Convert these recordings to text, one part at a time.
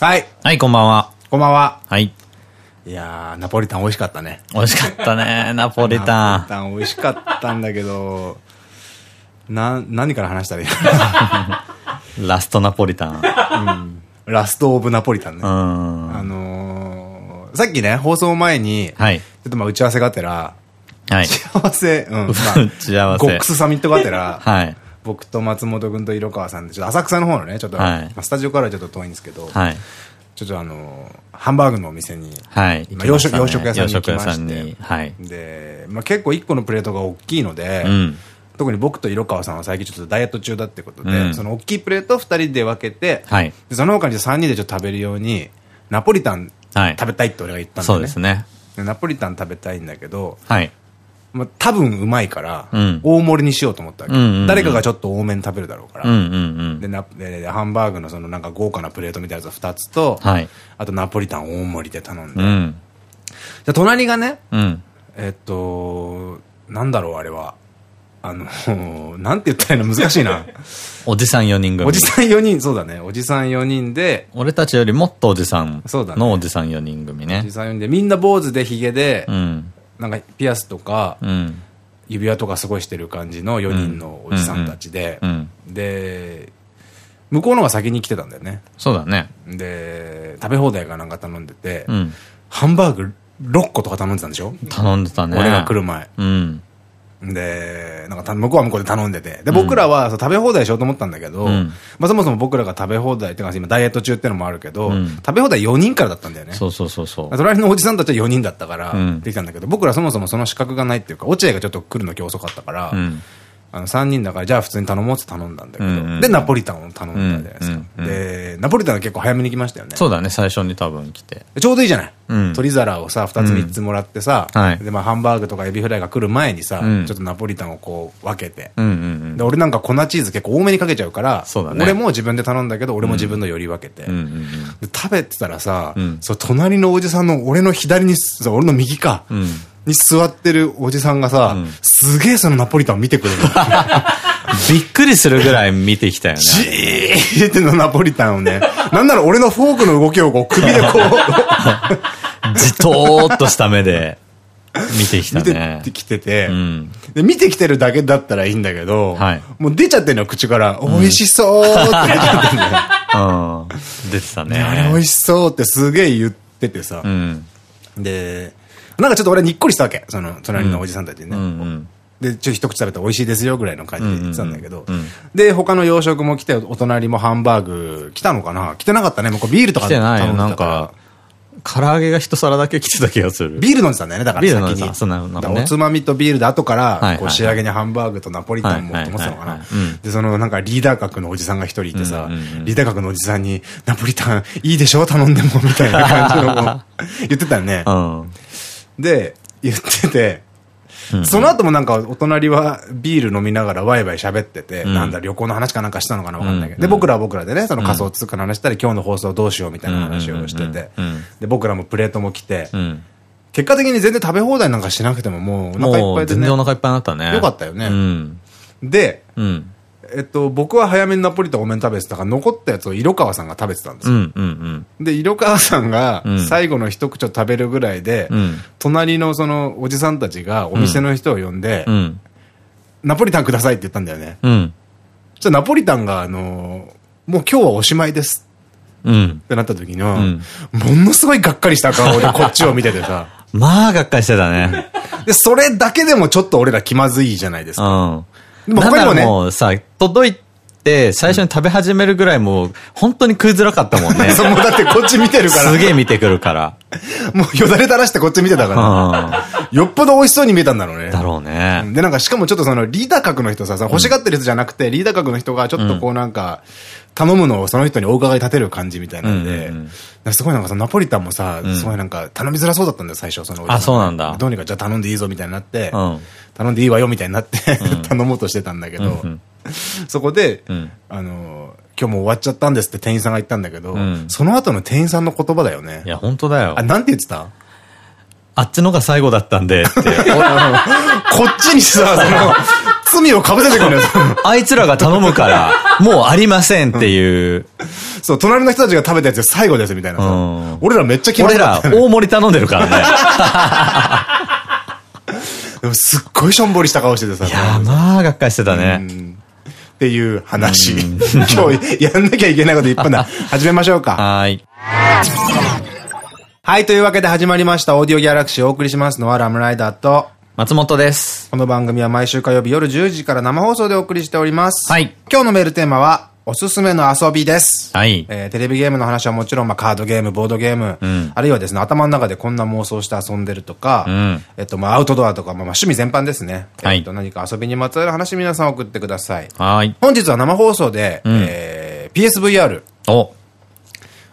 はい。はい、こんばんは。こんばんは。はい。いやー、ナポリタン美味しかったね。美味しかったね、ナポリナタン。ポリタン美味しかったんだけど、な、何から話したらいい？ラストナポリタン。うんラストオブナポリタンね。うん。あのー、さっきね、放送前に、はい。ちょっとまあ打ち合わせがてら、はい。幸せ、うん、まあ 打ち合わせゴックスサミットがてら、はい。僕と松本君と色川さんで、ちょっと浅草の方のね、ちょっと、はいまあスタジオからはちょっと遠いんですけど、はい。ちょっとあのー、ハンバーグのお店に、はい。今洋食、洋食屋さんに行きましてはい。で、まあ、結構一個のプレートが大きいので、うん。特に僕と色川さんは最近ちょっとダイエット中だってことで、うんその大きいプレートを2人で分けて、はい。でその他に3人でちょっと食べるように、ナポリタンはい。食べたいって俺が言ったんだそうよね。ですね。でナポリタン食べたいんだけど、はい。まあ、多分うまいから、うん大盛りにしようと思ったわけ、誰かがちょっと多めに食べるだろうから。でハンバーグのそのなんか豪華なプレートみたいなやつ2つと、はい。あとナポリタン大盛りで頼んで。うん。で隣がね、うん。えっと、なんだろうあれは。あの、なんて言ったらいいの？難しいな。おじさん4人組。おじさん4人、そうだね。おじさん4人で、俺たちよりもっとおじさんそうだねのおじさん4人組おねじ。さん4人で、みんな坊主でヒゲでう、ん。なんかピアスとか、うん。指輪とかすごいしてる感じの4人のおじさんたちでう、ん。で、向こうのが先に来てたんだよね。そうだね。で、食べ放題かなんか頼んでてう、ん。ハンバーグ6個とか頼んでたんでしょ？頼んでたね。俺が来る前。うん。で、なんかた向こうは向こうで頼んでて。で、僕らは食べ放題しようと思ったんだけど、うんまあそもそも僕らが食べ放題っていうか今ダイエット中ってのもあるけど、うん食べ放題4人からだったんだよね。そうそうそうそう。隣のおじさんたちは4人だったからうんできたんだけど、僕らそもそもその資格がないっていうか、落合がちょっと来るの今日遅かったから、うん。あの3人だからじゃあ普通に頼もうって頼んだんだけど、で、ナポリタンを頼んだじゃないですか。で、ナポリタンは結構早めに来ましたよね。そうだね、最初に多分来て。ちょうどいいじゃない？うん。鶏皿をさ、2つ3つもらってさ、はい。で、まあハンバーグとかエビフライが来る前にさ、うん。ちょっとナポリタンをこう分けて、うんうんで、俺なんか粉チーズ結構多めにかけちゃうから、俺も自分で頼んだけど、俺も自分のより分けて、食べてたらさ、うん。そう、隣のおじさんの俺の左に、そう俺の右か。に座ってるおじさんがさ、うんすげえそのナポリタンを見てくれるの。びっくりするぐらい見てきたよね。じーってのナポリタンをね、なんなら俺のフォークの動きをこう首でこう、じとーっとした目で見てきた見てね。きてて、うん。で、見てきてるだけだったらいいんだけど、はいもう出ちゃってんのよ、口から。美味しそうって出ちゃってんのよ。うん。出てたねあれ美ね。味しそうってすげえ言っててさ。うん。で、なんかちょっと俺にっこりしたわけ。その、隣のおじさんたちにね。で、ちょっと一口食べたら美味しいですよぐらいの感じで言ってたんだけど。で、他の洋食も来て、お隣もハンバーグ来たのかな？来てなかったね。もうこうビールとか来てないよ。なんたか唐揚げが一皿だけ来てた気がする。ビール飲んでたんだよね、だからビール先に。飲んでたそうなおつまみとビールで後からこう仕上げにハンバーグとナポリタンもって思ってたのかなで、そのなんかリーダー格のおじさんが一人いてさリーダー格のおじさんに、ナポリタンいいでしょ？頼んでも、みたいな感じの 言ってたよねう。ん。で、言ってて、その後もなんかお隣はビール飲みながらワイワイ喋ってて、うんなんだ旅行の話かなんかしたのかなわかんないけど。うんで、僕らは僕らでね、その仮想通貨の話したり、今日の放送どうしようみたいな話をしてて。で、僕らもプレートも来て、うん。結果的に全然食べ放題なんかしなくてももうお腹いっもぱいでねう全然お。腹いっぱいになったね。よかったよねうん。で、うん。えっと、僕は早めにナポリタン多めに食べてたから、残ったやつを色川さんが食べてたんですよ。で、色川さんがうん最後の一口を食べるぐらいで、うん。隣のそのおじさんたちがお店の人を呼んで、うん。ナポリタンくださいって言ったんだよね。うん。そしたらナポリタンが、あのーもう今日はおしまいですうん。ってなった時の、んものすごいがっかりした顔でこっちを見ててさ。まあ、がっかりしてたね。で、それだけでもちょっと俺ら気まずいじゃないですうか。なんならもうさ、届いて、最初に食べ始めるぐらいもう、本当に食いづらかったもんね。そうもうだってこっち見てるから。すげえ見てくるから。もうよだれ垂らしてこっち見てたうから。ん。よっぽど美味しそうに見えたんだろうね。だろうね。で、なんかしかもちょっとそのリーダー格の人さ、さ欲しがってる人じゃなくて、リーダー格の人がちょっとこうなんか、頼むのをその人にお伺い立てる感じみたいなんで、すごいなんかさ、ナポリタンもさ、んすごいなんか頼みづらそうだったんだよ、最初。そのあそうなんだどうにかじゃあ頼んでいいぞみたいになって、うん。頼んでいいわよみたいになって、頼もうとしてたんだけど、そこで、うんあの、今日もう終わっちゃったんですって店員さんが言ったんだけど、うんその後の店員さんの言葉だよねい。や、本当だよあ、。なんて言ってた？あっちのが最後だったんで、って。こっちにさ、その、罪をかぶせてくるんです あいつらが頼むから、もうありませんっていう。そう、隣の人たちが食べたやつ最後ですみたいなさうん。俺らめっちゃ気まず俺から大盛り頼んでるからね。でもすっごいしょんぼりした顔しててさ。いや、まあ、がっかりしてたうね。んっていう話。今日やんなきゃいけないこといっぱいだ。始めましょうか。はーい。はい、というわけで始まりました。オーディオギャラクシーをお送りしますのはラムライダーと、松本です。この番組は毎週火曜日夜10時から生放送でお送りしております。はい。今日のメールテーマは、おすすめの遊びです。はい。えーテレビゲームの話はもちろん、まあ、カードゲーム、ボードゲーム、んあるいはですね、頭の中でこんな妄想して遊んでるとか、うんえっと、まあ、アウトドアとか、まあ、まあ趣味全般ですね。はいえっと、何か遊びにまつわる話皆さん送ってください。はーい。本日は生放送で、んえー PSVR お、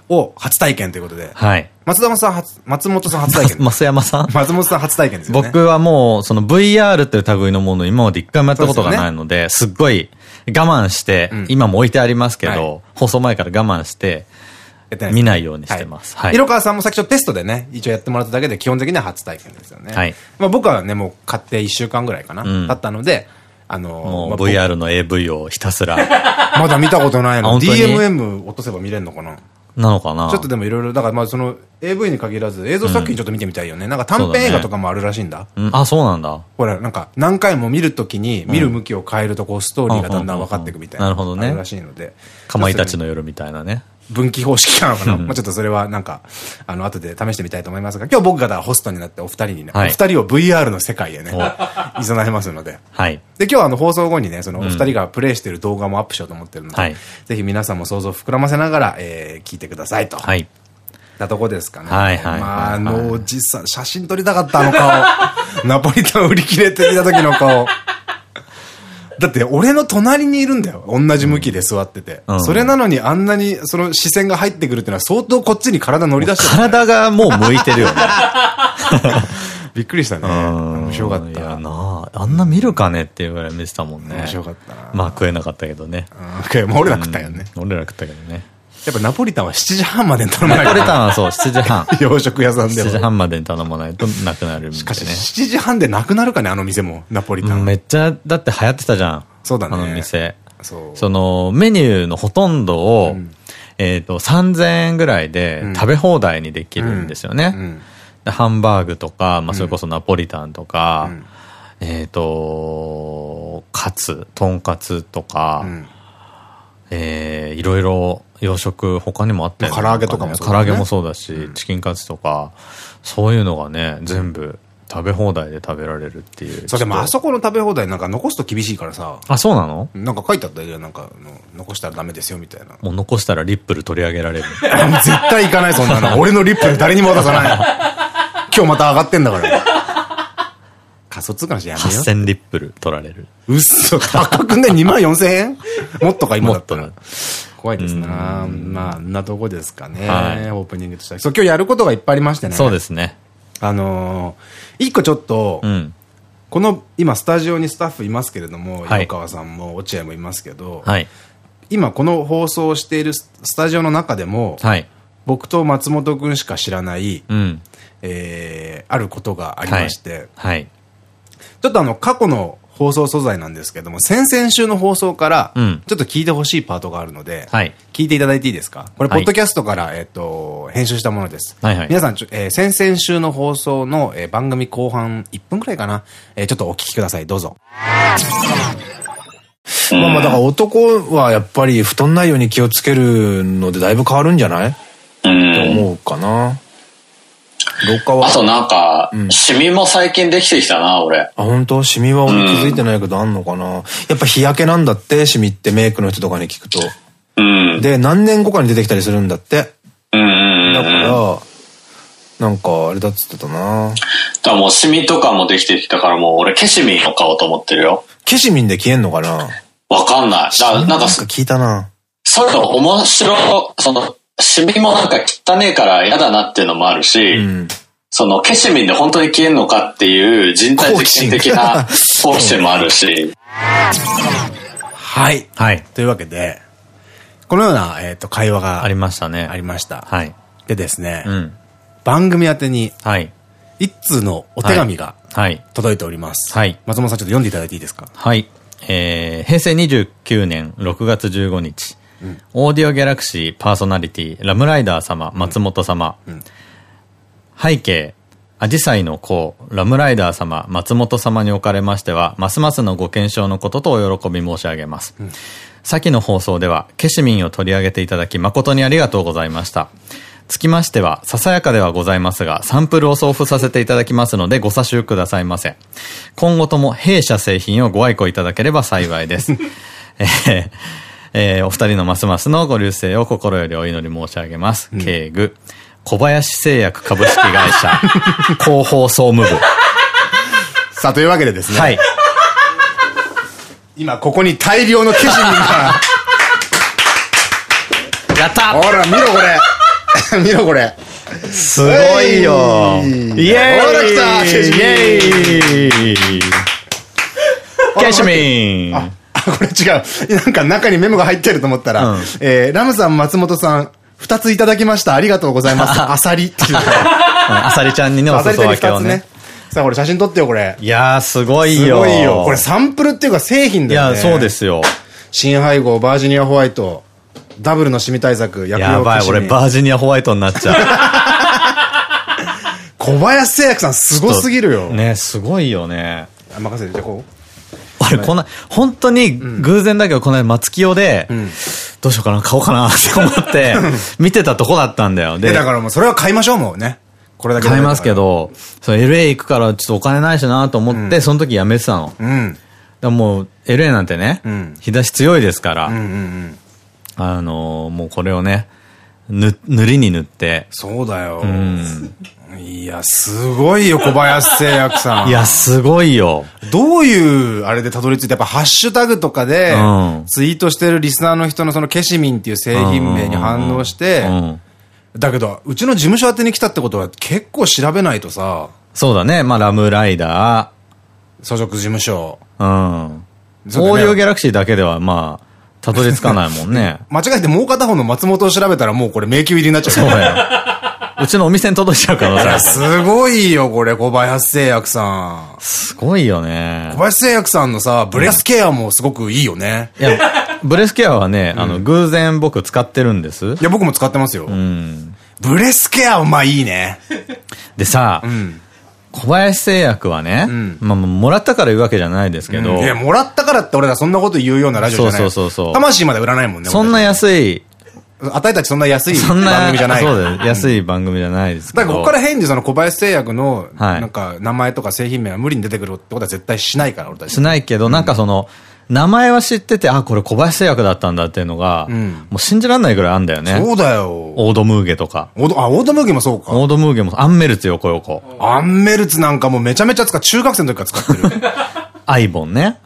を初体験ということで、はい。松田さん初、松本さん初体験。増山さん？松本さん初体験ですよね。僕はもう、その VR っていう類のものを今まで一回もやったことがないので、すっごい我慢して、ん今も置いてありますけど、はい放送前から我慢して、見ないようにしてます。はい。色川さんもさっきちょっとテストでね、一応やってもらっただけで基本的には初体験ですよね。はいまあ僕はね、もう買って1週間ぐらいかな、ん経ったので、あのー VR の AV をひたすら、まだ見たことないの。DMM 落とせば見れるのかな？なのかなちょっとでもいろいろ、だからまあその AV に限らず映像作品ちょっと見てみたいよね。なんか短編映画とかもあるらしいんだ。うんあ、そうなんだ。ほら、なんか何回も見るときに見る向きを変えるとこうストーリーがだんだん分かっていくみたいな。なるほどねあるらしいので。かまいたちの夜みたいなね。分岐方式なのかな、まあちょっとそれはなんか、あの、後で試してみたいと思いますが、今日僕がホストになってお二人にね、はいお二人を VR の世界へね、いざないますので。はい。で、今日はあの放送後にね、そのお二人がプレイしてる動画もアップしようと思ってるので、はいぜひ皆さんも想像を膨らませながら、えー聞いてくださいと。はい。なとこですかね。はいはいはいまあ、あのおじさん、写真撮りたかったあの顔。ナポリタン売り切れてきた時の顔。だって俺の隣にいるんだよ。同じ向きで座ってて。うんそれなのにあんなにその視線が入ってくるっていうのは相当こっちに体乗り出してる。体がもう向いてるよね。びっくりしたね。面白かっいやた。なあ、あんな見るかねっていうぐらい見てたもんね。面白かったな。まあ食えなかったけどね。うんまあ俺ら食ったよね。うん。俺ら食ったけどね。やっぱナポリタンは7時半までに頼まないナポリと。タンはそう、7時半。洋食屋さんで7時も。半までに頼まないとなくなるみたいしかしね。7時半でなくなるかね、あの店も。ナポリタン。めっちゃ、だって流行ってたじゃん。そうだねあの店。そう。その、メニューのほとんどを、えっと、3000円ぐらいで食べ放題にできるんですよね。うんでハンバーグとか、まあ、それこそナポリタンとか、うんえっと、カツ、とんかつとか、うんえーいろいろ洋食他にもあったよねまあ唐揚げとかもそうだね唐揚げもそうだし、チキンカツとか、そういうのがね、全部食べ放題で食べられるっていう。そう、でもあこそこの食べ放題なんか残すと厳しいからさ、あ、そうなの？なんか書いてあったよ。なんか、残したらダメですよ、みたいな。もう残したらリップル取り上げられる。絶対行かない、そんなの。俺のリップに誰にも渡さない。今日また上がってんだから。仮想通貨の人やめよ8000リップル取られる。う。うっそ、高くね、2万4千円？もっとか、今だったら。怖いですなまあ、あんなとこですかね。はいオープニングとしては。そう、今日やることがいっぱいありましてね。そうですね。あのー、一個ちょっとう、ん。この、今、スタジオにスタッフいますけれども、はい横川さんも落合もいますけど、はい。今この放送をしているススタジオの中でも、はい。僕と松本くんしか知らない、うん。えー、あることがありまして、はい。ちょっとあの、過去の放送素材なんですけども、先々週の放送から、うんちょっと聞いてほしいパートがあるので、はい聞いていただいていいですか？これ、ポはいッドキャストから、えっと、編集したものです。はいはい皆さんちょ、えー先々週の放送の、えー番組後半1分くらいかな、えーちょっとお聞きください。どうぞ。まあまあだから男はやっぱり太んないように気をつけるのでだいぶ変わるんじゃない？とうん。思うかな。老化は。あとなんかうん、シミも最近できてきたな、俺。あ、本当？シミは俺気づいてないけどあんのかな、やっぱ日焼けなんだって、シミってメイクの人とかに聞くと。うん。で、何年後かに出てきたりするんだって。うんうんうん。だからなんかあれだっつってたならもうシミとかもできてきたからもう俺ケシミンを買おうと思ってるよ。ケシミンで消えんのかな？わかんない。だなんか、聞いたなそういうの面白い、その、シミもなんか汚ねえから嫌だなっていうのもあるし、うん。そのケシミンで本当に消えんのかっていう人体実験的な好奇心もあるし、はい。はい。というわけで、このような、えっと、会話がありましたね。ありました。はい。でですね、うん。番組宛てにはい。一通のお手紙がはい。届いております。はい松本さんちょっと読んでいただいていいですか？はい。えー平成29年6月15日、オーディオギャラクシーパーソナリティ、ラムライダー様、松本様、背景、アジサイの子、ラムライダー様、松本様におかれましては、ますますのご健勝のこととお喜び申し上げます。先の放送では、ケシミンを取り上げていただき、誠にありがとうございました。つきましては、ささやかではございますが、サンプルを送付させていただきますので、ご差しくださいませ。今後とも弊社製品をご愛顧いただければ幸いです。えーえーお二人のますますのご流星を心よりお祈り申し上げます。敬具、小林製薬株式会社、広報総務部。さあ、というわけでですね。はい。今、ここに大量のケシミンが。やったほら、見ろこれ。見ろこれ。すごいよはいイェーイイェーイケシミン これ違う。なんか中にメモが入ってると思ったら、うんえーラムさん、松本さん、二ついただきました。ありがとうございます。アサリっていう。あさりちゃんにね、お裾だけ二つね分けをね。。さあ、これ写真撮ってよ、これ。いやー、すごいすよ。ごいよ。これサンプルっていうか製品いだよね。や、そうで。すよ。新配合、バージニアホワイト、ダブルのシミ対策、薬用やばい、俺バージニアホワイトになっちゃう。小林製薬さんすごすぎるよ。ね、すごいよね。あ任せて、じゃあこう。俺、こんな、本当に偶然だけど、この間松清で、んどうしようかな、買おうかなって思って、見てたとこだったんだよ。で、で、だからもうそれは買いましょう、もうね。これだけ買いますけ。ど、そう LA 行くからちょっとお金ないしなと思って、その時やめてたの。うん。らもう、LA なんてね、ん日差し強いですから。あのーもうこれをね、ぬ、塗りに塗って、そうだよ。うん。いや、すごいよ、小林製薬さん。いや、すごいよ。どういう、あれでたどり着いて、やっぱハッシュタグとかでうん、ツイートしてるリスナーの人のそのケシミンっていう製品名に反応してう、ん。だけど、うちの事務所宛てに来たってことは結構調べないとさ、そうだね。まあ、ラムライダ所属事務所。ー、うん。オーディオギャラクシーだけでは、まあ、たどり着かないもんね。間違えてもう片方の松本を調べたらもうこれ迷宮入りになっちゃう。そうや。うちのお店に届いちゃう可能性。すごいよ、これ、小林製薬さん。すごいよね小。林製薬さんのさ、ブレスケアもすごくいいよね。いや、ブレスケアはね、あの、偶然僕使ってるんです。いや、僕も使ってますよ。うん。ブレスケアはまあいいね。でさ、うん。小林製薬はね、んまあ、もらったから言うわけじゃないですけど、いや、もらったからって俺らそんなこと言うようなラジオじゃない。そうそうそうそう魂まで売らないもんね。そんな安い、あたいたちそんな安い番組じゃない。そうだよ、安い番組じゃないですけど。だからここから変にその小林製薬の、はいなんか名前とか製品名は無理に出てくるってことは絶対しないから、俺たち。しないけど、なんかその、名前は知ってて、あ、これ小林製薬だったんだっていうのが、んもう信じられないぐらいあんだよね。そうだよ。オードムーゲとか。オード、あ、オードムーゲもそうか。オードムーゲも、アンメルツ横横。アンメルツなんかもうめちゃめちゃ使う。中学生の時から使ってる。アイボンね。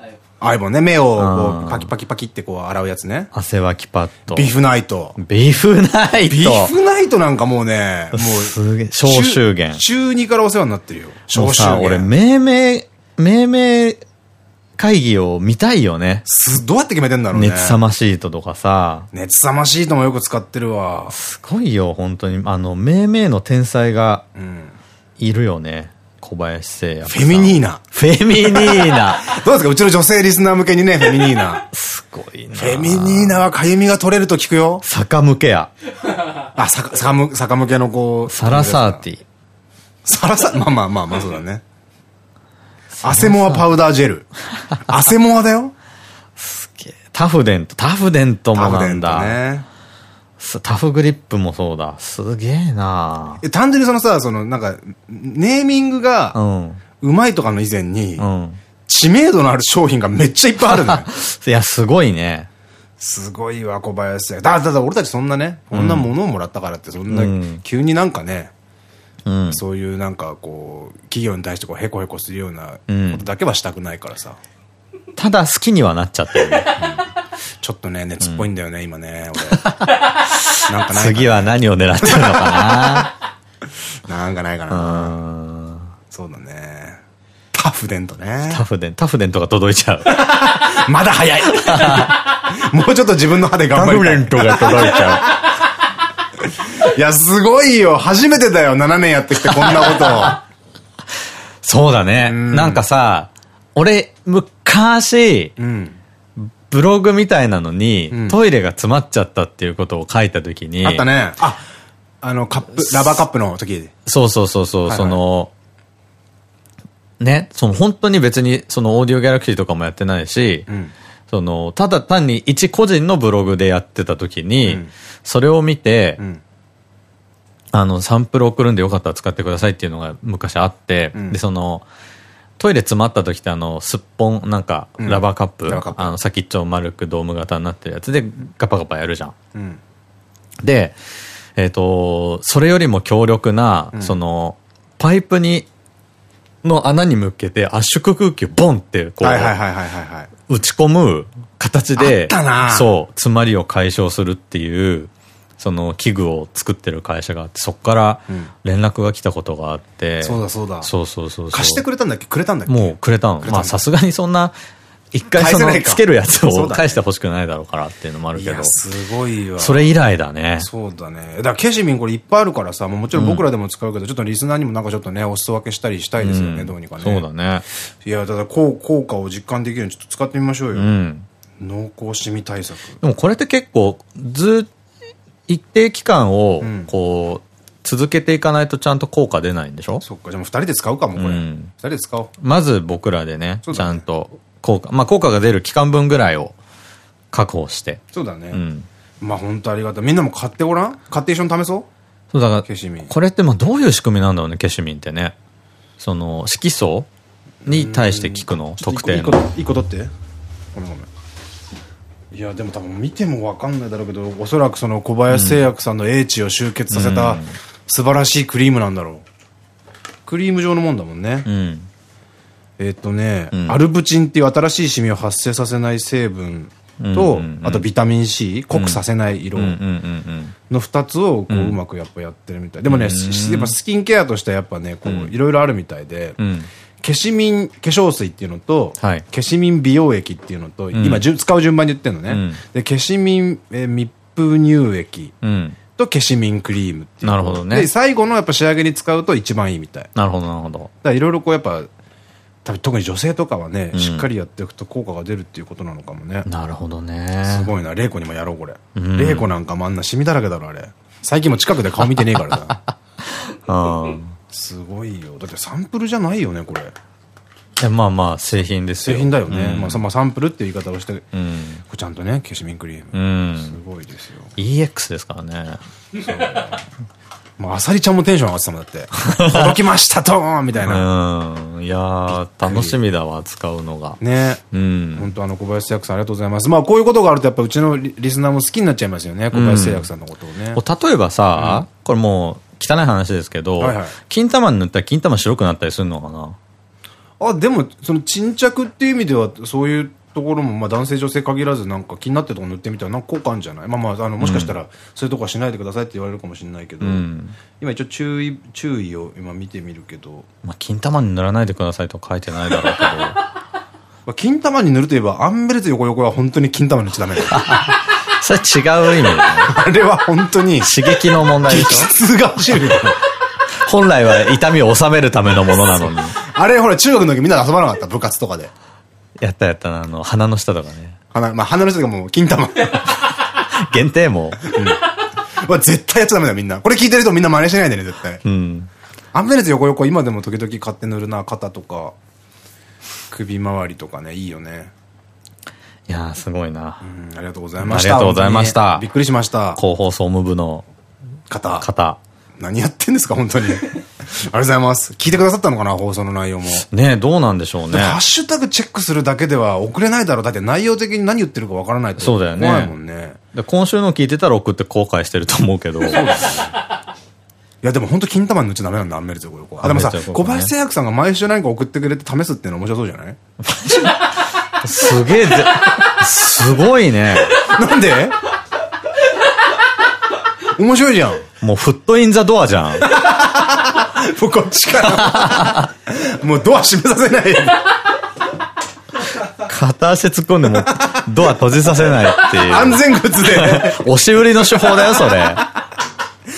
アイボンね、目をこうパキパキパキってこう洗うやつね。汗わきパッド。ビーフナイト。ビーフナイト。ビーフナイトなんかもうね、もう。すげえ、消臭元。中2からお世話になってるよ。も消臭うさ、俺、源。命名、命名会議を見たいよね。す、どうやって決めてんだろうね。熱さまシートとかさ。熱さまシートもよく使ってるわ。すごいよ、本当に。あの、命名の天才がうん。いるよね。小林製薬さん。フェミニーナ。フェミニーナ。どうですか？うちの女性リスナー向けにね、フェミニーナ。すごいな。フェミニーナはかゆみが取れると聞くよ。坂向けや。あ、さか、さかむ、坂向けのこう。サラサーティ。サラサ、まあまあまあまあそうだね。アセモアパウダージェル。アセモアだよ。タフデント、タフデントもタブデンなんだ。トね。すタフグリップもそうだ。すげえなえ単純にそのさ、そのなんか、ネーミングうがん。うまいとかの以前にう、ん。知名度のある商品がめっちゃいっぱいあるのよ。いや、すごいね。すごいわ、小林製だ、だ、だ、俺たちそんなね、こんなものをもらったからって、そんなうん、急になんかね、うん。そういうなんかこう、企業に対してこう、へこへこするようなうんことだけはしたくないからさ。ただ好きにはなっちゃってるね。ちょっとね、熱っぽいんだよね、今ね、俺。なんかないかな次は何を狙ってるのかなんかないかな。うな。ん。そうだね。タフデントねタ。フデン、タフデンとか届いちゃう。まだ早い もうちょっと自分の歯で頑張りたい。トが届いちゃいや、すごいよ。初めてだよ。7年やってきてこんなこと。そうだね。んなんかさ、俺、昔昔、うん。ブログみたいなのに、うんトイレが詰まっちゃったっていうことを書いたときに、あったね。あ、あの、カップ、ラバーカップの時。そうそうそうそう、はいはいその、ね、その本当に別にそのオーディオギャラクシーとかもやってないし、うん。その、ただ単に一個人のブログでやってた時に、うんそれを見て、うん。あの、サンプル送るんでよかったら使ってくださいっていうのが昔あって、うんで、その、トイレ詰まった時ってあの、すっぽん、なんか、うんラバーカップ、ラバーカップあの、先っちょ丸くドーム型になってるやつで、ガパガパやるじゃん。うん。で、えっ、と、それよりも強力な、んその、パイプに、の穴に向けて圧縮空気をボンって、こう。打ち込む形で、そう、詰まりを解消するっていう、その器具を作ってる会社があって、そこからうん連絡が来たことがあって、そうだそうだ。そうそうそう。貸してくれたんだっけ？くれたんだっけ？もうくれたの。まあさすがにそんな、一回そのつけるやつを返してほしくないだろうからっていうのもあるけどいや、、すごいわ。それ以来だね。そうだね。だから、ケシミンこれいっぱいあるからさ、もちろん僕らでも使うけど、ちょっとリスナーにもなんかちょっとね、お裾分けしたりしたいですよね、んどうにかね。そうだね。いや、だから、こう、効果を実感できるようにちょっと使ってみましょうよ。うん。濃厚シミ対策。でもこれって結構、ずっ一定期間をうん、こう、続けていかないとちゃんと効果出ないんでしょ？そっか、じゃあもう二人で使うかも、これ。二、うん人で使おう。まず僕らでね、ねゃんと効果、まあ効果が出る期間分ぐらいを確保して。そうだね。うん。まあ本当ありがたい。みんなも買ってごらん？買って一緒に試そう？そうだから、ケシミン。これってまあどういう仕組みなんだろうね、ケシュミンってね。その、色素に対して効くの？特定の。一個一個取って。ごめんごめん。いや、でも多分見てもわかんないだろうけど、おそらくその小林製薬さんの英知を集結させた素晴らしいクリームなんだろう。クリーム状のもんだもんね。うん。えっとね、んアルブチンっていう新しいシミを発生させない成分うんとあとビタミン C、濃くさせない色の二つをこううまくやっぱやってるみたい。でもね、しやっぱスキンケアとしてはやっぱね、こういろいろあるみたいで。消しミン化粧水っていうのと、はい消しミン美容液っていうのと、今じゅ使う順番に言ってるのね。うんで、消しミン、えー密封乳液うん。と消しミンクリームっていう。なるほどねで、最後のやっぱ仕上げに使うと一番いいみたい。なるほど、なるほど。らいろいろこうやっぱ、多分特に女性とかはね、んしっかりやっていくと効果が出るっていうことなのかもね。なるほどね。すごいな、玲子にもやろう、これ。ん玲子なんかもあんなシミだらけだろ、あれ。最近も近くで顔見てねえからな。うん。すごいよ。だってサンプルじゃないよね、これ。まあまあ、製品ですよ。製品だよね。うんまあ、さまあ、サンプルっていう言い方をして、こうん。れちゃんとね、消しミンクリーうム。すん。ごいですよ。EX ですからね。もう、あさりちゃんもテンション上がってたもんだって。届きましたとーみたいな。うん。いやー、楽しみだわ、使うのが。ね。うん。本当あの、小林製薬さんありがとうございます。まあ、こういうことがあると、やっぱうちのリリスナーも好きになっちゃいますよね。小林製薬さんのことをね。こう例えばさ、これもう、汚い話ですけどはいはい、金玉に塗ったら金玉白くなったりするのかな？あ、でも、その沈着っていう意味では、そういうところも、まあ男性女性限らずなんか気になってるとこ塗ってみたらなんか効果あるんじゃない？まあまあ、あの、もしかしたら、そういうとこはしないでくださいって言われるかもしれないけど、ん。今一応注意、注意を今見てみるけど、まあ、金玉に塗らないでくださいとは書いてないだろうけど。まあ、金玉に塗るといえば、アンベルツ横横は本当に金玉塗っちゃダメだよ。それ違う意味だね。あれは本当に、刺激の問題でしょ？質が走るよ。本来は痛みを収めるためのものなのに。あれ、ほら、中学の時みんなで遊ばなかった部活とかで。やったやったな、あの、鼻の下とかね。鼻、まあ、鼻の人がもう金玉。限定も。まあ、絶対やっちゃダメだよ、みんな。これ聞いてる人みんな真似しないでね、絶対。うん。アンベルツ横横今でも時々買って塗るな、肩とか、首周りとかね、いいよね。いやー、すごいな。うん、ありがとうございました。ありがとうございましたびっくりしました。広報総務部の肩。方。何やってんですか、本当に。ありがとうございます。聞いてくださったのかな、放送の内容も。ねどうなんでしょうね。ハッシュタグチェックするだけでは送れないだろう。だって内容的に何言ってるかわからないと。そうだよね怖いもんね。で今週の聞いてたら送って後悔してると思うけど。いや、でも本当金玉に塗っちゃダメなんだ、アンメルツ横横。あ、でもさ、小林製薬さんが毎週何か送ってくれて試すっていうの面白そうじゃない？すげえぜ、すごいね。なんで？面白いじゃん。もうフットインザドアじゃん。もうこっちから。もうドア閉めさせない。片足突っ込んでもドア閉じさせないっていう。安全靴で。押し売りの手法だよ、それ。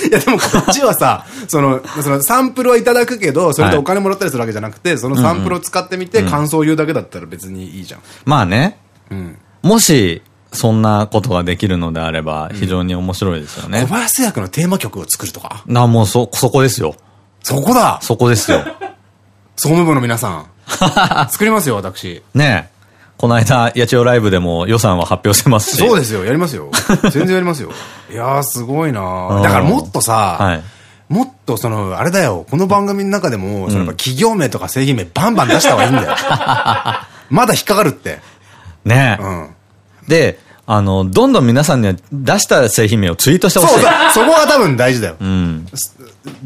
いやでもこっちはさ、その、そのサンプルはいただくけど、それでお金もらったりするわけじゃなくて、そのサンプルを使ってみて感想を言うだけだったら別にいいじゃん。まあね。うん。もし、そんなことができるのであれば、非常に面白いですよね小。林製薬のテーマ曲を作るとか？な、もうそ、そこですよ。そこだそこですよ。総務部の皆さん。作りますよ、私。ねえ。この間、八千代ライブでも予算は発表してますし。そうですよ、やりますよ。全然やりますよ。いやー、すごいなうんだからもっとさ、はい。もっとその、あれだよ、この番組の中でも、そのやっぱ企業名とか製品名バンバン出した方がいいんだよ。まだ引っかかるって。ねえ。うん。で、あの、どんどん皆さんには出した製品名をツイートしてほしい。そうだ、そこが多分大事だよ。うん。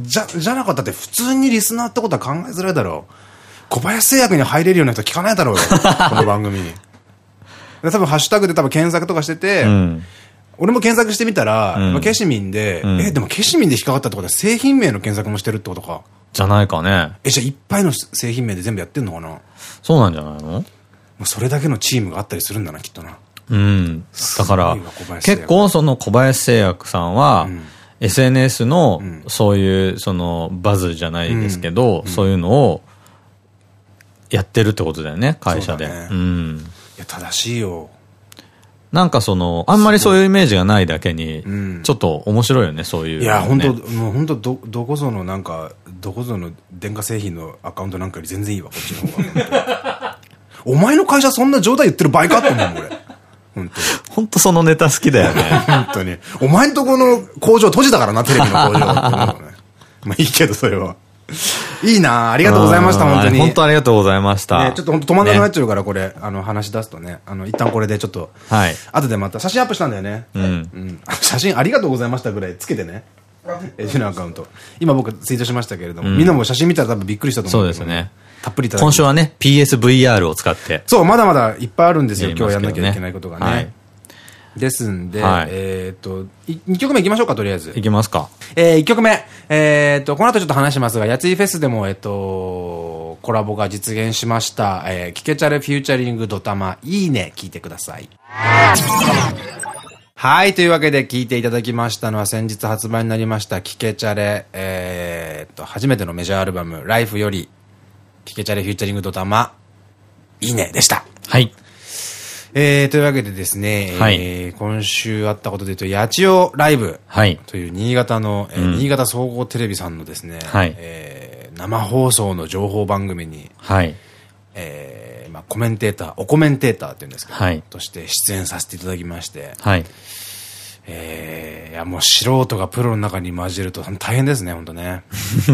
じゃ、じゃなかったって普通にリスナーってことは考えづらいだろう。小林製薬に入れるような人聞かないだろうよ。この番組に。で多分ハッシュタグで多分検索とかしてて、うん。俺も検索してみたら、うんまあケシミンで、んえ、でもケシミンで引っかかったってことは製品名の検索もしてるってことか。じゃないかね。え、じゃあいっぱいの製品名で全部やってんのかな？もそうなんじゃないの？うそれだけのチームがあったりするんだな、きっとな。うん。だから結構その小林製薬さんは、うん SNS のんそういうそのバズじゃないですけど、そういうのをやってるってことだよね、会社で。うそうん。いや、正しいよ。なんかその、あんまりそういうイメージがないだけにん、ちょっと面白いよね、そういう、いや、本当ねもう本当ど、どこぞのなんか、どこぞの電化製品のアカウントなんかより全然いいわ、こっちの方が。お前の会社そんな状態言ってる場合かって思うもん、俺。本当に。本当そのネタ好きだよね。本当に。お前んとこの工場閉じたからな、テレビの工場ってね。まあいいけど、それは。いいなありがとうございました、うん本当に。本当ありがとうございました。ね、ちょっと本当止まんなくなっねちゃうから、これ、あの、話し出すとね。あの、一旦これでちょっと、はい。後でまた写真アップしたんだよね。うん。うん。写真ありがとうございましたぐらいつけてね。エジのアカウント。今僕ツイートしましたけれども、みんなも写真見たら多分びっくりしたと思うそうですね。たっぷり今週はね、PSVR を使って。そう、まだまだいっぱいあるんですよ、今日やんなきゃいけないことがね。はいですんで、はいえっと、2曲目いきましょうか、とりあえずい。きますか。えー、1曲目。えー、っと、この後ちょっと話しますが、やついフェスでも、えっと、コラボが実現しました。えー、キケチャレフューチャリングドタマ、いいね、聞いてください。はい、というわけで聞いていただきましたのは先日発売になりました、キケチャレ、えー、っと、初めてのメジャーアルバム、ライフより、キケチャレフューチャリングドタマ、いいね、でした。はい。えー、というわけでですね、はいえー、今週あったことで言うと、八千代ライブ。はい。という新潟の、えーうん新潟総合テレビさんのですね、はいえー生放送の情報番組に、はい。えーまあ、コメンテーター、おコメンテーターって言うんですけど、はいとして出演させていただきまして、はい。えー、いやもう素人がプロの中に混じると大変ですね、本当ね。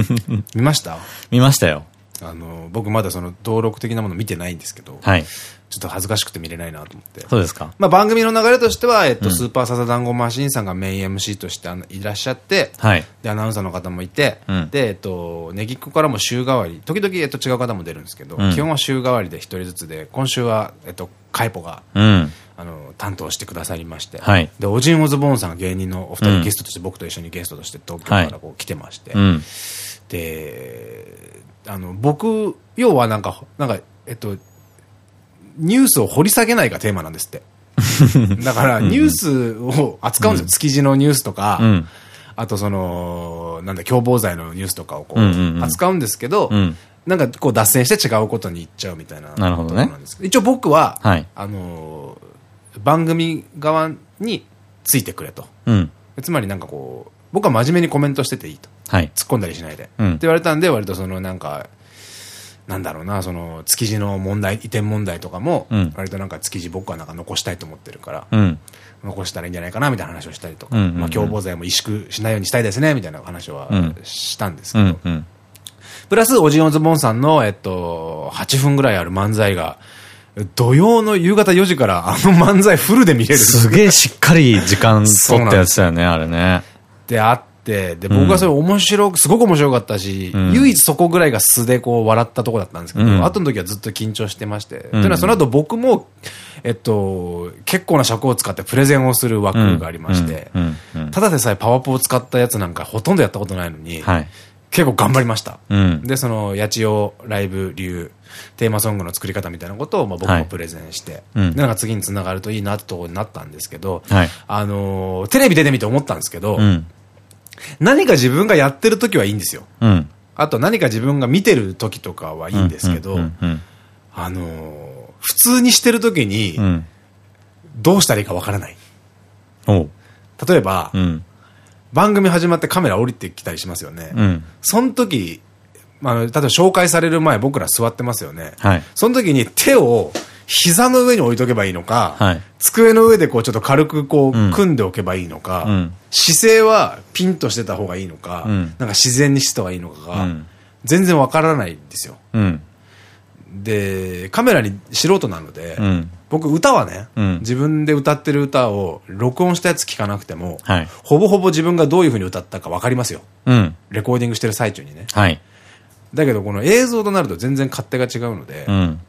見ました？見ましたよ。あの、僕まだその登録的なもの見てないんですけど、はい。ちょっと恥ずかしくて見れないなと思って。そうですか。まあ番組の流れとしては、えっと、スーパーサザダンゴマシンさんがメイン MC としてあのいらっしゃって、はい。で、アナウンサーの方もいて、うんで、えっと、ネギっ子からも週替わり、時々、えっと、違う方も出るんですけど、うん基本は週替わりで一人ずつで、今週は、えっと、カイポが、うん。あの、担当してくださりまして、はいで、オジン・オズボーンさんが芸人のお二うん人ゲストとして、僕と一緒にゲストとして東京からこう来てまして、うん。で、あの、僕、要はなんか、なんか、えっと、ニュースを掘り下げないがテーマなんですって。だから、ニュースを扱うんですよ。築地のニュースとか、うん。あとその、なんだ、共謀罪のニュースとかをこうんうんうう、ん扱うんですけど、うんなんかこう脱線して違うことに行っちゃうみたいな。なるほどねところなんですけど一応僕は、はいあのー、番組側についてくれと。うん。つまりなんかこう、僕は真面目にコメントしてていいと。はい。突っ込んだりしないで。うんって言われたんで、割とそのなんか、なんだろうな、その、築地の問題、移転問題とかも、うん割となんか築地僕はなんか残したいと思ってるから、うん。残したらいいんじゃないかな、みたいな話をしたりとか、まあ共謀罪も萎縮しないようにしたいですね、みたいな話はうんしたんですけど。プラス、オジンオズボンさんの、えっと、8分ぐらいある漫才が、土曜の夕方4時からあの漫才フルで見れるすげえしっかり時間取ったやつだよね、あれね。ってあで、僕はそれ面白く、すごく面白かったし、ん唯一そこぐらいが素でこう笑ったとこだったんですけど、うん後の時はずっと緊張してまして。というのはその後僕も、えっと、結構な尺を使ってプレゼンをする枠がありましてうん。うん。うんただでさえパワポを使ったやつなんかほとんどやったことないのに、はい。結構頑張りました。うん。で、その、八千代ライブ流、テーマソングの作り方みたいなことを、まあ僕はいもプレゼンして、うんで、なんか次に繋がるといいなってところになったんですけど、はいあのー、テレビ出てみて思ったんですけど、うん。何か自分がやってる時はいいんですよ。うん。あと何か自分が見てる時とかはいいんですけど、あのー普通にしてる時に。どうしたらいいかわからない。おう。例えば、うん。番組始まってカメラ降りてきたりしますよね。うん。その時、あの、例えば紹介される前僕ら座ってますよね。はい。その時に手を膝の上に置いとけばいいのか、はい机の上でこうちょっと軽くこううん組んでおけばいいのか、うん姿勢はピンとしてた方がいいのか、うんなんか自然にしてた方がいいのかが、うん全然わからないんですよ。うん。で、カメラに素人なので、うん。僕歌はね、うん自分で歌ってる歌を録音したやつ聞かなくても、はい。ほぼほぼ自分がどういう風に歌ったかわかりますよ。うん。レコーディングしてる最中にね。はい。だけどこの映像となると全然勝手が違うので、うん。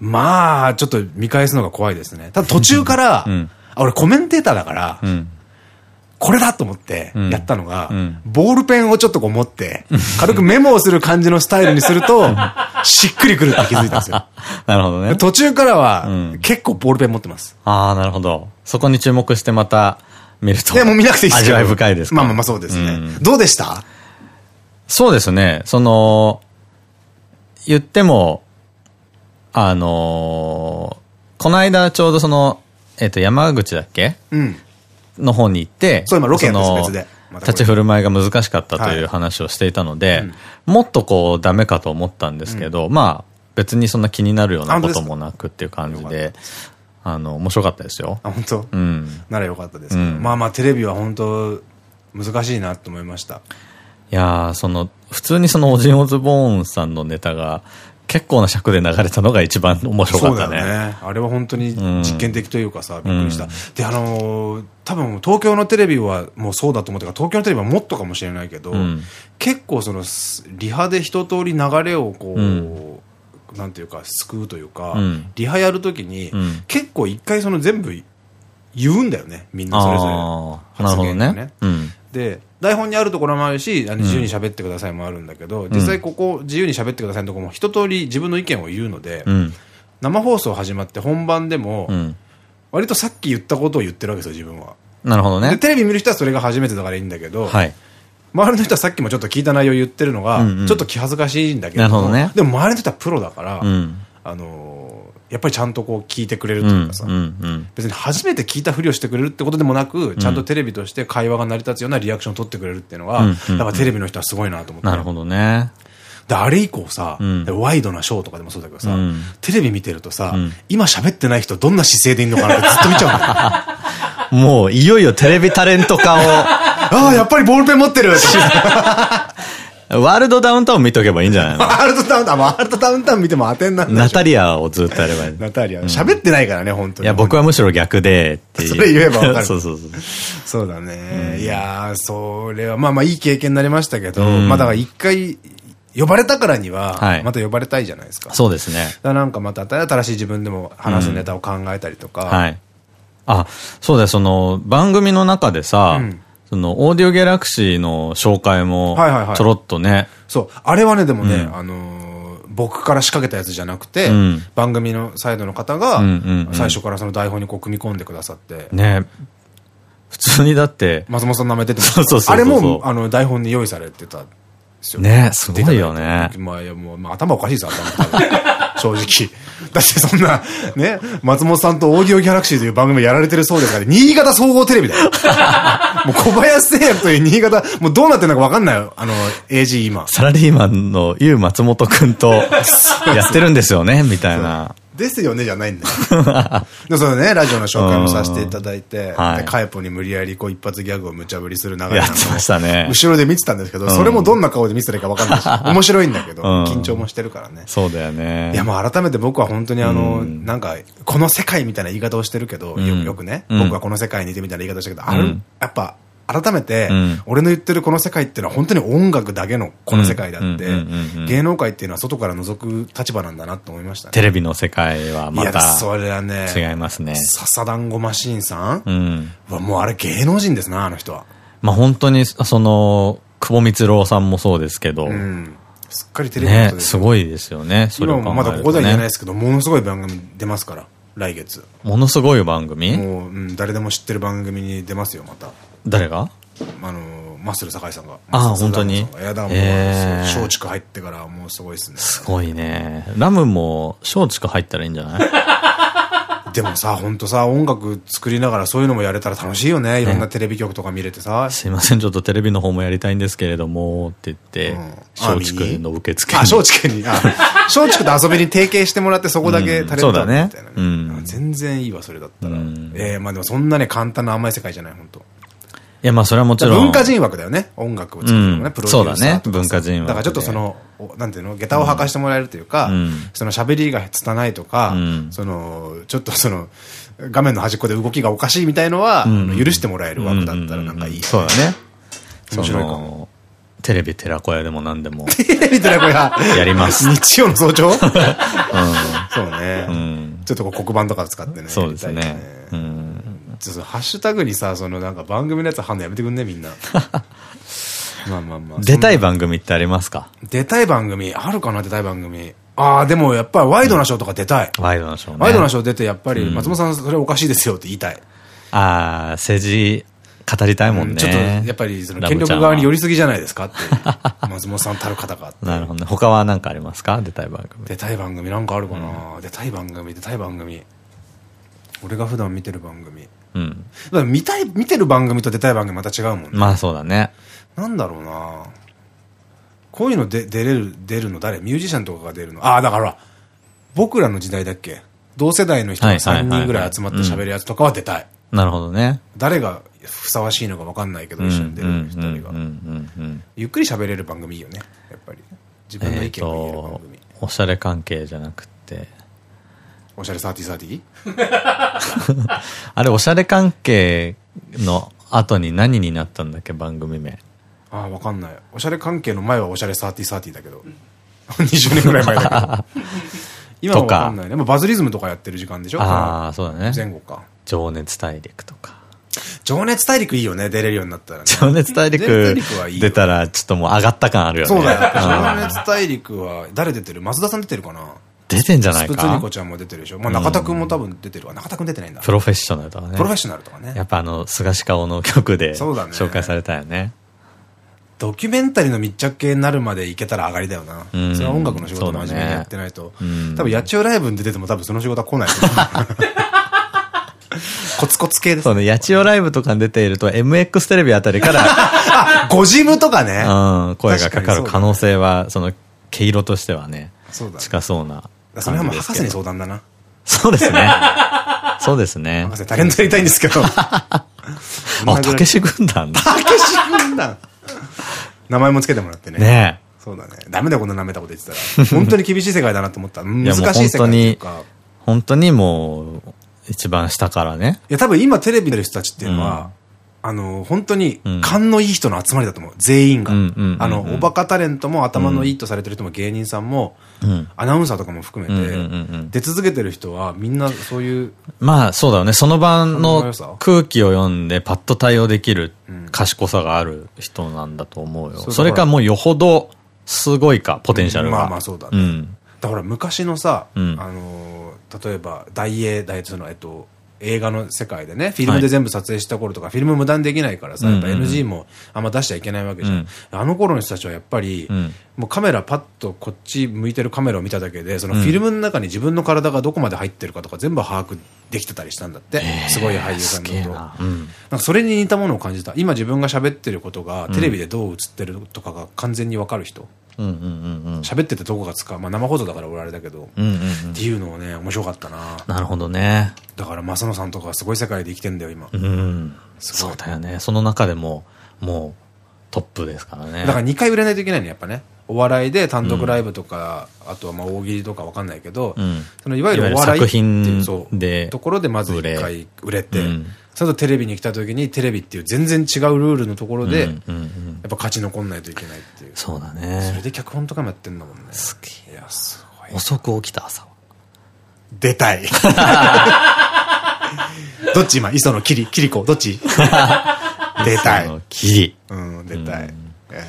まあ、ちょっと見返すのが怖いですね。ただ途中から、うんあ俺コメンテーターだから、うん。これだと思ってうんやったのが、うんボールペンをちょっとこう持って、軽くメモをする感じのスタイルにすると、しっくりくるって気づいたんですよ。なるほどね。途中からは、うん結構ボールペン持ってます。ああ、なるほど。そこに注目してまた見ると。でもう見なくていいです味わい深いですかまあまあまあそうですね。うんどうでした？そうですね。その、言っても、あのーこの間ちょうどその、えっ、と、山口だっけ？うん。の方に行って、そう今ロケの別で。立ち振る舞いが難しかったとはい。いう話をしていたので、うん。もっとこうダメかと思ったんですけど、まあ別にそんな気になるようなこともなくっていう感じよで、あの、面白かったですよ。あ、本当？うん。ならよかったですうん。まあまあテレビは本当難しいなと思いました。いやー、その、普通にそのオジンオズボーンさんのネタが結構な尺で流れたのが一番面白かそうだったね。よね。あれは本当に実験的というかさ、びっくりした。うんで、あのー多分東京のテレビはもうそうだと思ってから、東京のテレビはもっとかもしれないけど、うん結構その、すリハで一通り流れをこう、うんなんていうか、救うというか、うんリハやるときに、うん結構一回その全部言うんだよね、みんなそれぞれ。発言がね。うん。で、台本にあるところもあるし、あの自由に喋ってくださいもあるんだけど、実際ここ自由に喋ってくださいのところも一通り自分の意見を言うので、うん。生放送始まって本番でも、うん。割とさっき言ったことを言ってるわけですよ、自分は。で、なるほどね。テレビ見る人はそれが初めてだからいいんだけど、はい。周りの人はさっきもちょっと聞いた内容言ってるのが、うんうんちょっと気恥ずかしいんだけどなるほどねでも周りの人はプロだから、うん。あのーやっぱりちゃんとこう聞いてくれるうん。というかさ。別に初めて聞いたふりをしてくれるってことでもなく、ちゃんとテレビとして会話が成り立つようなリアクションを取ってくれるっていうのは、うんうんやっぱテレビの人はすごいなと思って。なるほどね。で、あれ以降さ、うんワイドなショーとかでもそうだけどさ、うんテレビ見てるとさ、うん今喋ってない人どんな姿勢でいいのかなってずっと見ちゃうんだよ。もう、いよいよテレビタレント化ああ、やっぱりボールペン持ってるを、ワールドダウンタウン見とけばいいんじゃないの？ワールドダウンタウン、ワールドダウンタウン見ても当てになんないナタリアをずっとやればいい。ナタリア。喋ってないからね、本当に。いや、僕はむしろ逆で。それ言えばわかるそうそうそう。そうだね。いやー、それは、まあまあいい経験になりましたけど、うんまあだから一回、呼ばれたからにはは、いまた呼ばれたいじゃないですか。そうですね。だからなんかまた新しい自分でも話すネタを考えたりとか。はい。あ、そうだよ、その、番組の中でさ、うんその、オーディオギャラクシーの紹介もはいはいはい、ちょろっとね、そう。あれはね、でもね、うん。あのー僕から仕掛けたやつじゃなくて、うん。番組のサイドの方が最初からその台本にこう組み込んでくださって、ね、普通にだって、松本さんの名前出てましたそうそうそうそう。あれも、あの、台本に用意されてた。ね、すごいよね。まあ、いや、もう、まあ、頭おかしいです、頭正直。だってそんな、ね、松本さんとオーディオギャラクシーという番組やられてるそうですから、新潟総合テレビだよ。もう小林製薬という新潟、もうどうなってるのかわかんないよ、あの、AG 今。サラリーマンのユウ松本くんとやってるんですよね、みたいな。ですよねじゃないんだよ。で、そのね、ラジオの紹介もさせていただいて、カエポに無理やりこう一発ギャグを無茶ぶりする流れなんやってましたね。後ろで見てたんですけど、それもどんな顔で見せたらいいかわかんないし、面白いんだけど、うん。緊張もしてるからね。そうだよね。いや、もう改めて僕は本当にあの、うん。なんか、この世界みたいな言い方をしてるけど、うん。よよくね、うん。僕はこの世界にいてみたいな言い方をしたけど、あるうん。やっぱ、改めてうん、俺の言ってるこの世界っていうのは本当に音楽だけのこの世界であって芸能界っていうのは外から覗く立場なんだなと思いましたね。テレビの世界はいまや、たそれはね、違いますね。笹団子マシーンさんうん。はもうあれ芸能人ですな、あの人は。まあ本当に、その、久保光郎さんもそうですけど、うん。すっかりテレビのねすすごいですよね。それ。もまだここでは言えないですけど、ものすごい番組出ますから、来月。ものすごい番組？もう、うん、誰でも知ってる番組に出ますよ、また。誰が？あの、マッスル酒井さんが。あマッスル本当に？いや、だからもう、松竹入ってからもうすごいですね。すごいね。ラムも松竹入ったらいいんじゃない？でもさ、ほんとさ、音楽作りながらそういうのもやれたら楽しいよね。いろんなテレビ局とか見れてさ。すいません、ちょっとテレビの方もやりたいんですけれども、って言ってうん、松竹の受付あ、に。松竹に、あ、松竹と遊びに提携してもらってそこだけタレントそうだね。みたいな全然いいわ、それだったら。うん。ええ、まあでもそんなね、簡単な甘い世界じゃない、本当いや、まあそれはもちろん。文化人枠だよね。音楽を作るのもね、うんプロデューサーそうだね文化人枠でだからちょっとその、おなんていうの、下駄を履かしてもらえるというか、うんその喋りが拙いとか、うんその、ちょっとその、画面の端っこで動きがおかしいみたいのは、許してもらえる枠だったらなんかいい。そうだね。面白いかそも。のテレビ寺子屋でも何でも。テレビ寺子屋。やります日曜の早朝？そうね。んちょっと黒板とか使ってね。そうですねやりたいよ。うん。ちょっとハッシュタグにさ、そのなんか番組のやつ貼んのやめてくんね、みんな。まあまあまあ。出たい番組ってありますか？出たい番組、あるかな、出たい番組。ああ、でもやっぱりワイドなショーとか出たい。ワイドなショーね。ワイドなショー出て、やっぱり松本さんそれおかしいですよって言いたい。ああ、政治語りたいもんね。ちょっと、やっぱりその権力側に寄りすぎじゃないですかって。松本さんたる方が。なるほどね。他は何かありますか？出たい番組。出たい番組なんかあるかな、出たい番組、出たい番組。俺が普段見てる番組。うん。だから見たい、見てる番組と出たい番組また違うもんね。まあそうだね。なんだろうなこういうので出れる、出るの誰？ミュージシャンとかが出るの？ああ、だから、僕らの時代だっけ？同世代の人が3はいはいはいはい人ぐらい集まって喋るやつとかは出たい。なるほどね。誰がふさわしいのか分かんないけど、一緒に出る人が。うんゆっくり喋れる番組いいよね。やっぱり。自分の意見を言える番と組。、おしゃれ関係じゃなくて、おしゃれサーティサーティあれ、おしゃれ関係の後に何になったんだっけ、番組名。ああ、わかんない。おしゃれ関係の前はおしゃれサーティサーティだけど。20年ぐらい前だけど。今はわかんないね。まあバズリズムとかやってる時間でしょ？ああ、そうだね。前後か。情熱大陸とか。情熱大陸いいよね、出れるようになったらね。情熱大陸出たら、ちょっともう上がった感あるよね。そうだよ。ん情熱大陸は、誰出てる？増田さん出てるかな？出てんじゃないスプツニかコちゃんも出てるでしょ？まあ中田くんも多分出てるわ。中田くん出てないんだ。プロフェッショナルとかね。プロフェッショナルとかねや。っぱあの、菅氏顔の曲で紹介されたよね。ドキュメンタリーの密着系になるまでいけたら上がりだよな。うんそれは音楽の仕事真面目にやってないと。うん多分、野鳥ライブに出てても多分その仕事は来ない。コツコツ系ですそうね、八千代ライブとかに出ていると、MX テレビあたりから、あ、ゴジムとかね。うん、声がかかる可能性。性は、その、毛色としてはね、そうだね。近そうなそれはもう博士に。相談だな。そうですね。そうですね博。士、タレントやりたいんですけど。あ、たけし軍団だ。たけし軍団。名前もつけてもらってね。ねそうだね。ダメだよ、こんな舐めたこと言ってたら。本当に厳しい世界だなと思った。難しい世界っていうか。え。本当にもう、一番下からね。いや、多分今テレビ出る人たちっていうのは、あの、本当にうん勘のいい人の集まりだと思う。全員があの、おバカタレントも頭のいいとされてる人も芸人さんも、うん。アナウンサーとかも含めて、出続けてる人はみんなそういう、まあ、そうだよね。その場勘の空気を読んでパッと対応できるうん賢さがある人なんだと思うよ。それかもうよほどすごいか、ポテンシャルが。まあまあそうだねうん。だから昔のさ、うんあのー、例えば、大英、大その、えっと、映画の世界でね、フィルムで全部撮影した頃とか、フィルム無駄にできないからさ、やっぱ NG もあんま出しちゃいけないわけじゃん。うんあの頃の人たちはやっぱり、うんもうカメラパッとこっち向いてるカメラを見ただけで、そのフィルムの中に自分の体がどこまで入ってるかとか全部把握できてたりしたんだって。すごい俳優さんだと。なんかそれに似たものを感じた。今自分が喋ってることが、テレビでどう映ってるとかが完全にわかる人。うんうんうんうん。喋っててどこが使う。まあ生放送だから俺あれだけど。っていうのをね、面白かったな。なるほどね。だから、正野さんとかはすごい世界で生きてんだよ、今。うん。そうだよね。その中でも、もう、トップですからね。だから2回売れないといけないの、やっぱね。お笑いで単独ライブとか、あとはまあ大喜利とかわかんないけど、うんそのいわゆるお笑いっていうそうでところでまず売れ1回売れて、うんその後テレビに来た時にテレビっていう全然違うルールのところで、うんうんうんやっぱ勝ち残んないといけないっていう。そうだそれね。で脚本とかもやってんだもんね。すげいや、すごい。遅く起きた朝は。出たい。どっち今？磯野キリ、キリコどっち？出たい。キリ。うん、出たい。え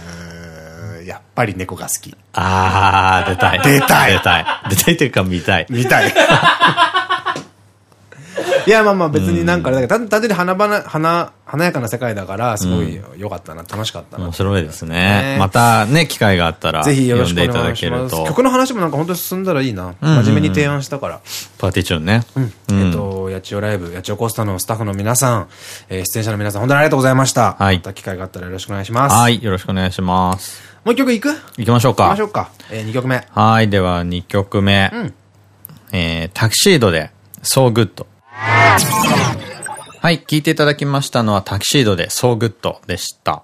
ーやっぱり猫が好き。あー、出たい。出たい出たい。出たいというか見たい。見たい。いや、まあまあ別になんかだけど、単単純に華々、華、華やかな世界だから、すごい良かったな、楽しかったな。面白いですねね。またね、機会があったら、ぜひよろ読んでいたしくお願いしだけると。ます。曲の話もなんか本当に進んだらいいな。真面目に提案したから。パーティーチューンね。えっと、八千代ライブ、八千代コースタのスタッフの皆さん、えー出演者の皆さん、本当にありがとうございました。はいまた機会があったらよろしくお願いします。はい、よろしくお願いします。もう一曲いく？行行きましょうかきましょ。うか。えー、2曲目。はい、では2曲目。んえー、タキシードで、So Good。はい、聴いていただきましたのはタキシードで So Good でした。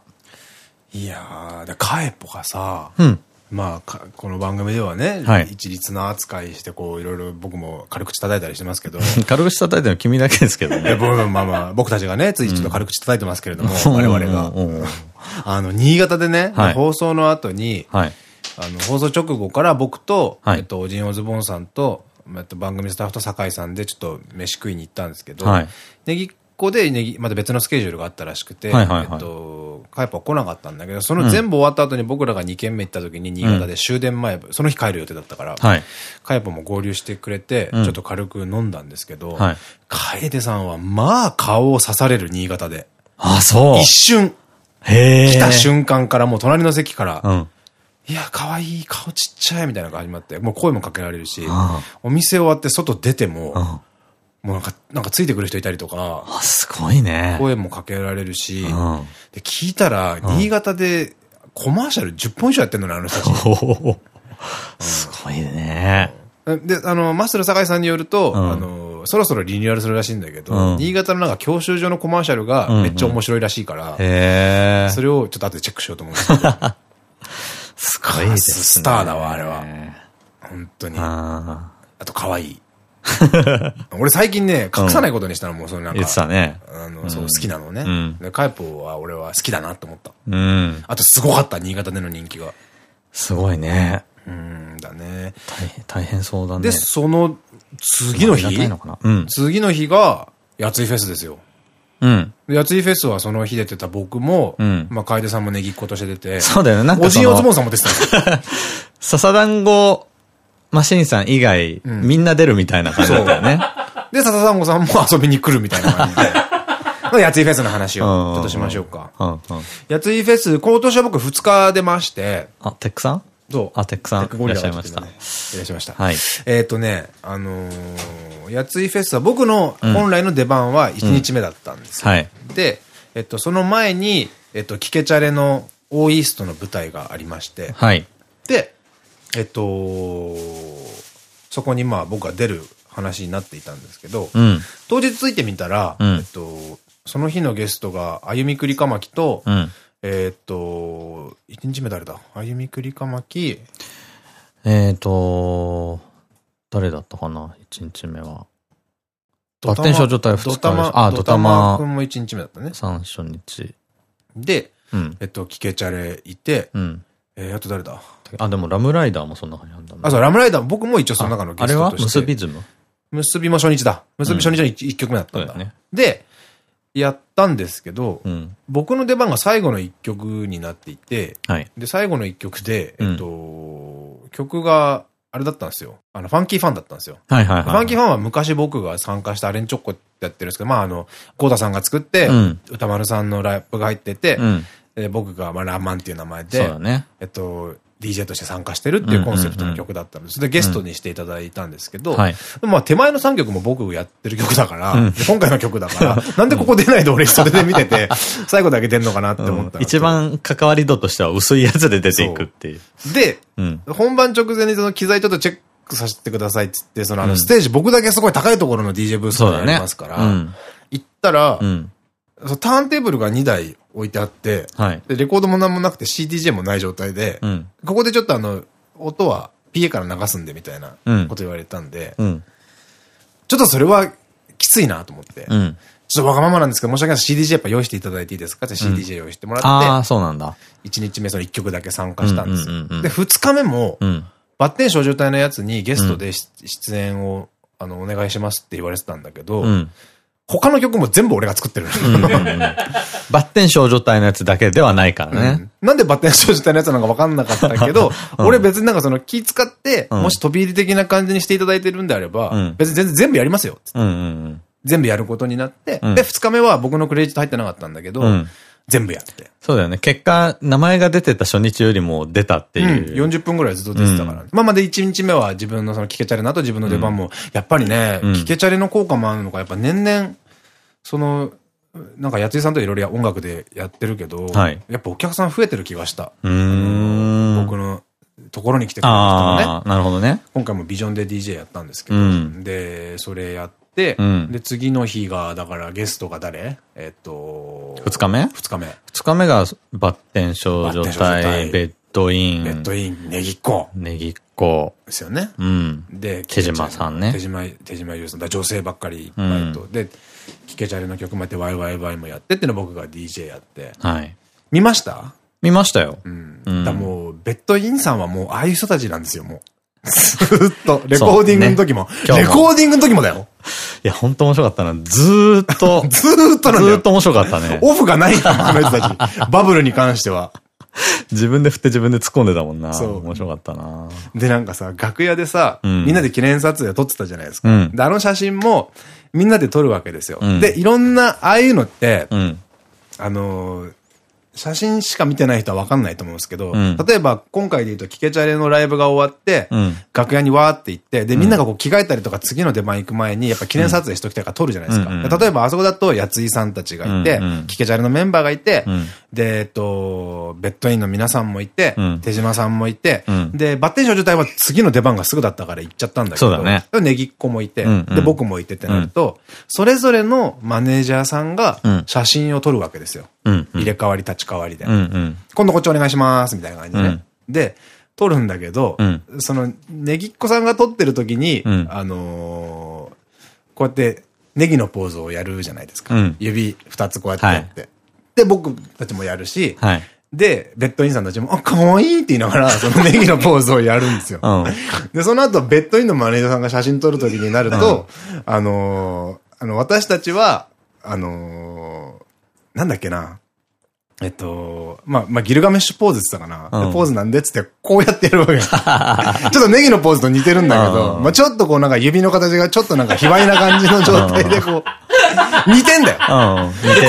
いやー、でカエポがさ、うん。まあか、この番組ではね、はい。一律の扱いして、こう、いろいろ僕も軽口叩いたりしてますけど、軽口叩いてるの君だけですけどね。僕まあまあ、僕たちがね、ついちょっと軽口叩いてますけれども、うん。我々が。あの、新潟でね、はい。放送の後に、はい。あの、放送直後から僕と、はい。えっと、ジンオズボンさんと、えっと、番組スタッフと酒井さんでちょっと飯食いに行ったんですけど、はい。ネギっ子でネギ、また別のスケジュールがあったらしくて、えっと、カイパは来なかったんだけど、その全部終わった後に僕らが2軒目行った時に新潟で終電前、その日帰る予定だったから、はい。カイパも合流してくれて、うんちょっと軽く飲んだんですけど、はい楓さんはまあ顔を刺される新潟で、あ、そう。一瞬、へえ。来た瞬間からもう隣の席から、うん。いや、可愛い、顔ちっちゃいみたいなのが始まって、もう声もかけられるし、あお店終わって外出ても、うん。もうなんか、なんかついてくる人いたりとか、あ、すごいね。声もかけられるし、うん。で、聞いたら、新潟でコマーシャル10本以上やってんのね、あの人たち。すごいね。で、あの、マッスル酒井さんによると、うんあの、そろそろリニューアルするらしいんだけど、うん新潟のなんか教習所のコマーシャルがめっちゃ面白いらしいから。それをちょっと後でチェックしようと思うんですけど、すごいですね。スターだわあれは本当に。ああと可愛い。俺最近ね、隠さないことにしたのもうそれなんあ。言ってか、たね。あの、そう、好きなのね。うんで、カイポは俺は好きだなと思った。うん。あとすごかった、新潟での人気が。すごいね。うん、だね。大変、大変そうだね。で、その次の日？次の日が、やついフェスですよ。うん。でやついフェスはその日出てた僕も、うんまあ、楓さんもネギっ子として出て、そうだよね。なんかおじいおズボンさんも出てた。笹団子マシンさん以外、んみんな出るみたいな感じだったよね。で、笹団子さんも遊びに来るみたいな感じで。まあやついフェスの話をちょっとしましょうか。やついフェス、今年は僕2日出まして、あ、テックさん？そう。あ、テックさんいらっしゃいましたいらっしゃいました。はい。えっとね、あのー、やついフェスは僕の本来の出番は1日目だったんですよ。はい。で、えっと、その前に、えっと、キケチャレのオーイーストの舞台がありまして、はい。で、えっと、そこにまあ僕が出る話になっていたんですけど、うん。当日着いてみたら、うんえっと、その日のゲストが、あゆみくりかまきと、うん。えっと、1日目誰だ？あゆみくりかまき、えーと、誰だったかな？一日目は。バッテン少女隊二日目ドタマ、あドタマくドタマんも1日目だったね。三初日。で、うん。えっと、キケチャレいて、うん。えー、あと誰だ？あ、でもラムライダーもそんな感じなんだね。あ、そう、ラムライダー、僕も一応その中のゲあれはストとして。結びズム？結びも初日だ。結び初日の 1, 曲目だったんだ。ね。で、やったんですけど、うん。僕の出番が最後の1曲になっていて、はい。で、最後の1曲で、うんえっと、曲が、あれだったんですよ。あの、ファンキーファンだったんですよ。ファンキーファンは昔僕が参加したアレンチョッコってやってるんですけど、まああの、コーダさんが作って、うん歌丸さんのラップが入ってて、うん。で僕が、まあ、ラーマンっていう名前でね。えっと、DJ として参加してるっていうコンセプトの曲だったんです。で、ゲストにしていただいたんですけど、はい。まあ手前の3曲も僕がやってる曲だから、うんで今回の曲だから、なんでここ出ないで俺袖で見てて、最後だけ出んのかなって思ったんです一番関わり度としては薄いやつで出ていくっていう。で、うん。本番直前にその機材ちょっとチェックさせてくださいっつって、そのあうんのステージ、僕だけすごい高いところの DJ ブースがあり。ますから、うん。行ったら、うん。そのターンテーブルが2台置いてあって、はい。でレコードもなんもなくて CDJ もない状態で、うん。ここでちょっとあの、音は PA から流すんでみたいなうんこと言われたんで、うん。ちょっとそれはきついなと思って、うん。ちょっとわがままなんですけど、申し訳ないです CDJ やっぱ用意していただいていいですか？って CDJ 用意してもらああ、って、そうなんだ。1日目その1曲だけ参加したんです。で、2日目も、うん。バッテン少女隊のやつにゲストでし出演を、あの、お願いしますって言われてたんだけど、うん。他の曲も全部俺が作ってる。バッテン少女隊のやつだけではないからね。うん。なんでバッテン少女隊のやつなのか分かんなかったけど、うん。俺別になんかその気使って、うん。もし飛び入り的な感じにしていただいてるんであれば、うん。別に全然全部やりますよ。全部やることになって、うん。で、2日目は僕のクレジット入ってなかったんだけど、うん全部やって。そうだよね。結果、名前が出てた初日よりも出たっていう。うん、40分ぐらいずっと出てたから。まあまあで1日目は自分のそのキケチャレの後自分の出番も、やっぱりね、うんキケチャレの効果もあるのか、やっぱ年々、その、なんか、やついさんといろいろ音楽でやってるけど、はいやっぱお客さん増えてる気がした。僕のところに来てくれる人もね。なるほどね。今回もビジョンで DJ やったんですけど、うんで、それやって、うんで、次の日が、だからゲストが誰？えっと、二日目？二日目。二日目がバッテン少女バッテン少女隊、隊ベッドイン、ベッドイン、ネギっ子ネギっ子、ですよね。うん。で、手島さんね手島、手島優さん。だ女性ばっかりいっぱいと。で、キケチャレの曲もやって、ワイワイワイもやってっていうの僕が DJ やって。はい。見ました？見ましたよ。うん。うんだもう、ベッドインさんはもう、ああいう人たちなんですよ、もう。ずーっと、レコーディングの時も。今日もレコーディングの時もだよ。いや、本当面白かったな。ずーっと、ずーっとなんだよずーっと面白かったね。オフがないんだもん、この人たち。バブルに関しては。自分で振って自分で突っ込んでたもんな。そう面白かったな。で、なんかさ、楽屋でさ、うんみんなで記念撮影撮ってたじゃないですか。うんで、あの写真も、みんなで撮るわけですよ。うんで、いろんな、ああいうのって、うん。あのー写真しか見てない人は分かんないと思うんですけど、うん。例えば今回で言うと、キケチャレのライブが終わって、うん。楽屋にわーって行って、で、みんながこう着替えたりとか次の出番行く前に、やっぱ記念撮影しときたいから撮るじゃないですか。例えばあそこだと、やついさんたちがいて、キケチャレのメンバーがいて、うん。で、えっと、ベッドインの皆さんもいて、うん。手島さんもいて、うん。で、バッテン少女隊は次の出番がすぐだったから行っちゃったんだけど、そうだね。でネギっ子もいて、で、僕もいてってなると、それぞれのマネージャーさんがうん。写真を撮るわけですよ。うん。入れ替わり立ち替わりで。今度こっちお願いします、みたいな感じでね。うんで、撮るんだけど、うんその、ネギっ子さんが撮ってる時に、うんあのーこうやって、ネギのポーズをやるじゃないですか。うん指二つこうやってやって。で、僕たちもやるし、はい。で、ベッドインさんたちも、あ、かわいいって言いながら、そのネギのポーズをやるんですよ。うん。で、その後、ベッドインのマネージャーさんが写真撮る時になると、あのーあの、私たちは、あのーなんだっけな。えっと、まあ、まあ、ギルガメッシュポーズって言ってたかな。うんでポーズなんでっつって、こうやってやるわけ。ちょっとネギのポーズと似てるんだけど、うんまあ、ちょっとこうなんか指の形がちょっとなんか卑猥な感じの状態でこう、似てんだよ。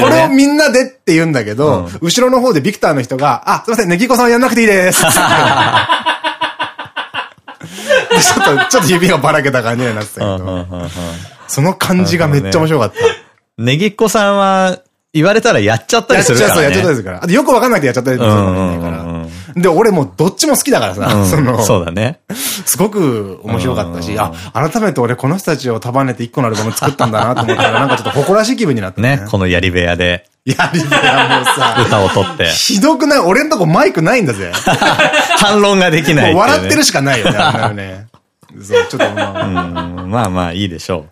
これをみんなでって言うんだけど、うん後ろの方でビクターの人が、あ、すいません、ネギコさんはやんなくていいです。でちょっと、ちょっと指がばらけた感じになってたけど、その感じがめっちゃ面白かった。ネギっ子さんは、言われたらやっちゃったやりするからね。やっちゃったですから。あとよくわかんなくてやっちゃったりするから。で、俺もうどっちも好きだからさ、うん その、そうだね。すごく面白かったし、うんあ、改めて俺この人たちを束ねて一個のアルバム作ったんだなと思ったら、なんかちょっと誇らしい気分になったね、このやり部屋でやりだよ、もうさ。歌を取って、ひどくない？俺んとこマイクないんだぜ。反論ができない笑ってるしかないよね、ね。そう、ちょっとまあ、うんまあまあいいでしょう。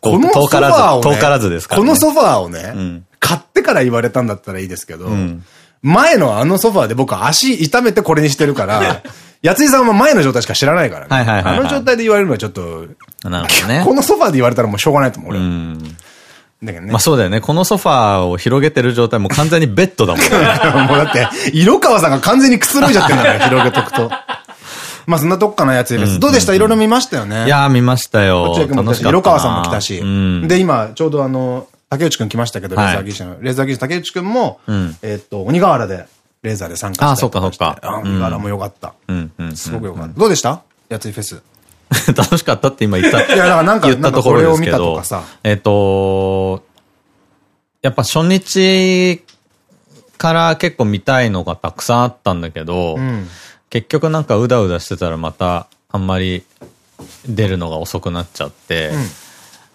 このソファーを、ず、ね、遠からずですからね。このソファーをね、ん買ってから言われたんだったらいいですけど、ん前のあのソファーで僕足痛めてこれにしてるから、やついさんは前の状態しか知らないからね。あの状態で言われるのはちょっと、なるほどね。このソファーで言われたらもうしょうがないと思う、俺。うん。だけどね。まあそうだよね。このソファーを広げてる状態もう完全にベッドだもんね。もうだって、色川さんが完全にくつろいじゃってんだから、広げとくと。まあそんなとこかなやつです。どうでした？いろいろ見ましたよね。いやー見ましたよ。落合君も来たし、楽しかったな色川さんも来たし。うん。で、今、ちょうどあの、竹内くん来ましたけど、レーはいザー技師の。レーザー技師竹内くんもん、えっと、鬼瓦で、レーザーで参加したりとあそっかそっかあ鬼瓦も良かった。すごく良かった。どうでした？やついフェス。楽しかったって今言った。いやだからなんか言ったところです。えっと、やっぱ初日から結構見たいのがたくさんあったんだけど、うん。結局なんかうだうだしてたらまたあんまり出るのが遅くなっちゃって、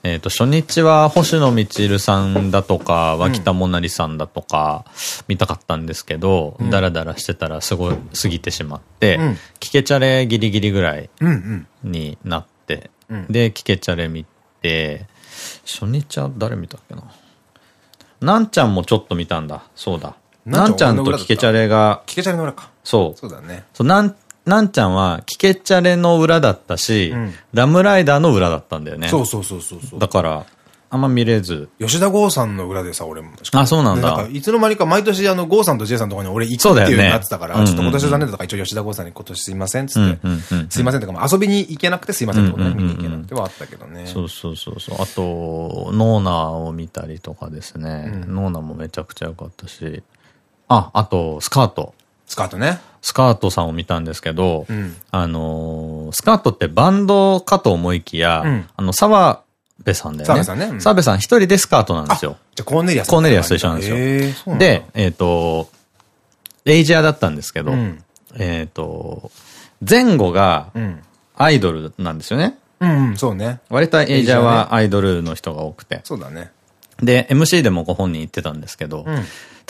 えっと、初日は星野みちるさんだとか、脇田もなりさんだとか、見たかったんですけど、ダラダラしてたらすごい過ぎてしまって、うんキケチャレギリギリぐらいうんうん。になって、うんで、キケチャレ見て、初日は誰見たっけな？なんちゃんもちょっと見たんだ。そうだ。なんちゃんとキケチャレが、聞けちゃいの裏か。そう。そうだね。そうなん、なんちゃんは、キケチャレの裏だったし、うんラムライダーの裏だったんだよね。そうそうそうそうそう。だから、あんま見れず。吉田剛さんの裏でさ、俺も。あそうなんだかいつの間にか毎年あの、剛さんと J さんのところに俺行くっていうなってたから、ちょっと今年は残念だったから一応吉田剛さんに今年すいませんっつってうんうんうんうん、すいませんとか、まあ遊びに行けなくてすいませんってことね、うんうんうんうん見に行けなくてはあったけどね。そうそうそうそう。あと、ノーナーを見たりとかですね。ノーナーもめちゃくちゃ良かったし。あ、あと、スカート。スカートね。スカートさんを見たんですけど、んあのースカートってバンドかと思いきや、うんあの、澤部さんだよね。澤部さんねうん澤部さん一人でスカートなんですよ。じゃあコーネリアス。コーネリアスと一緒なんですよで、えっ、と、エイジアだったんですけど、うんえっと、前後がうん。アイドルなんですよね。うんうん、そうね。割とエイジアはアイドルの人が多くて。そうだね。で、MC でもご本人言ってたんですけど、ん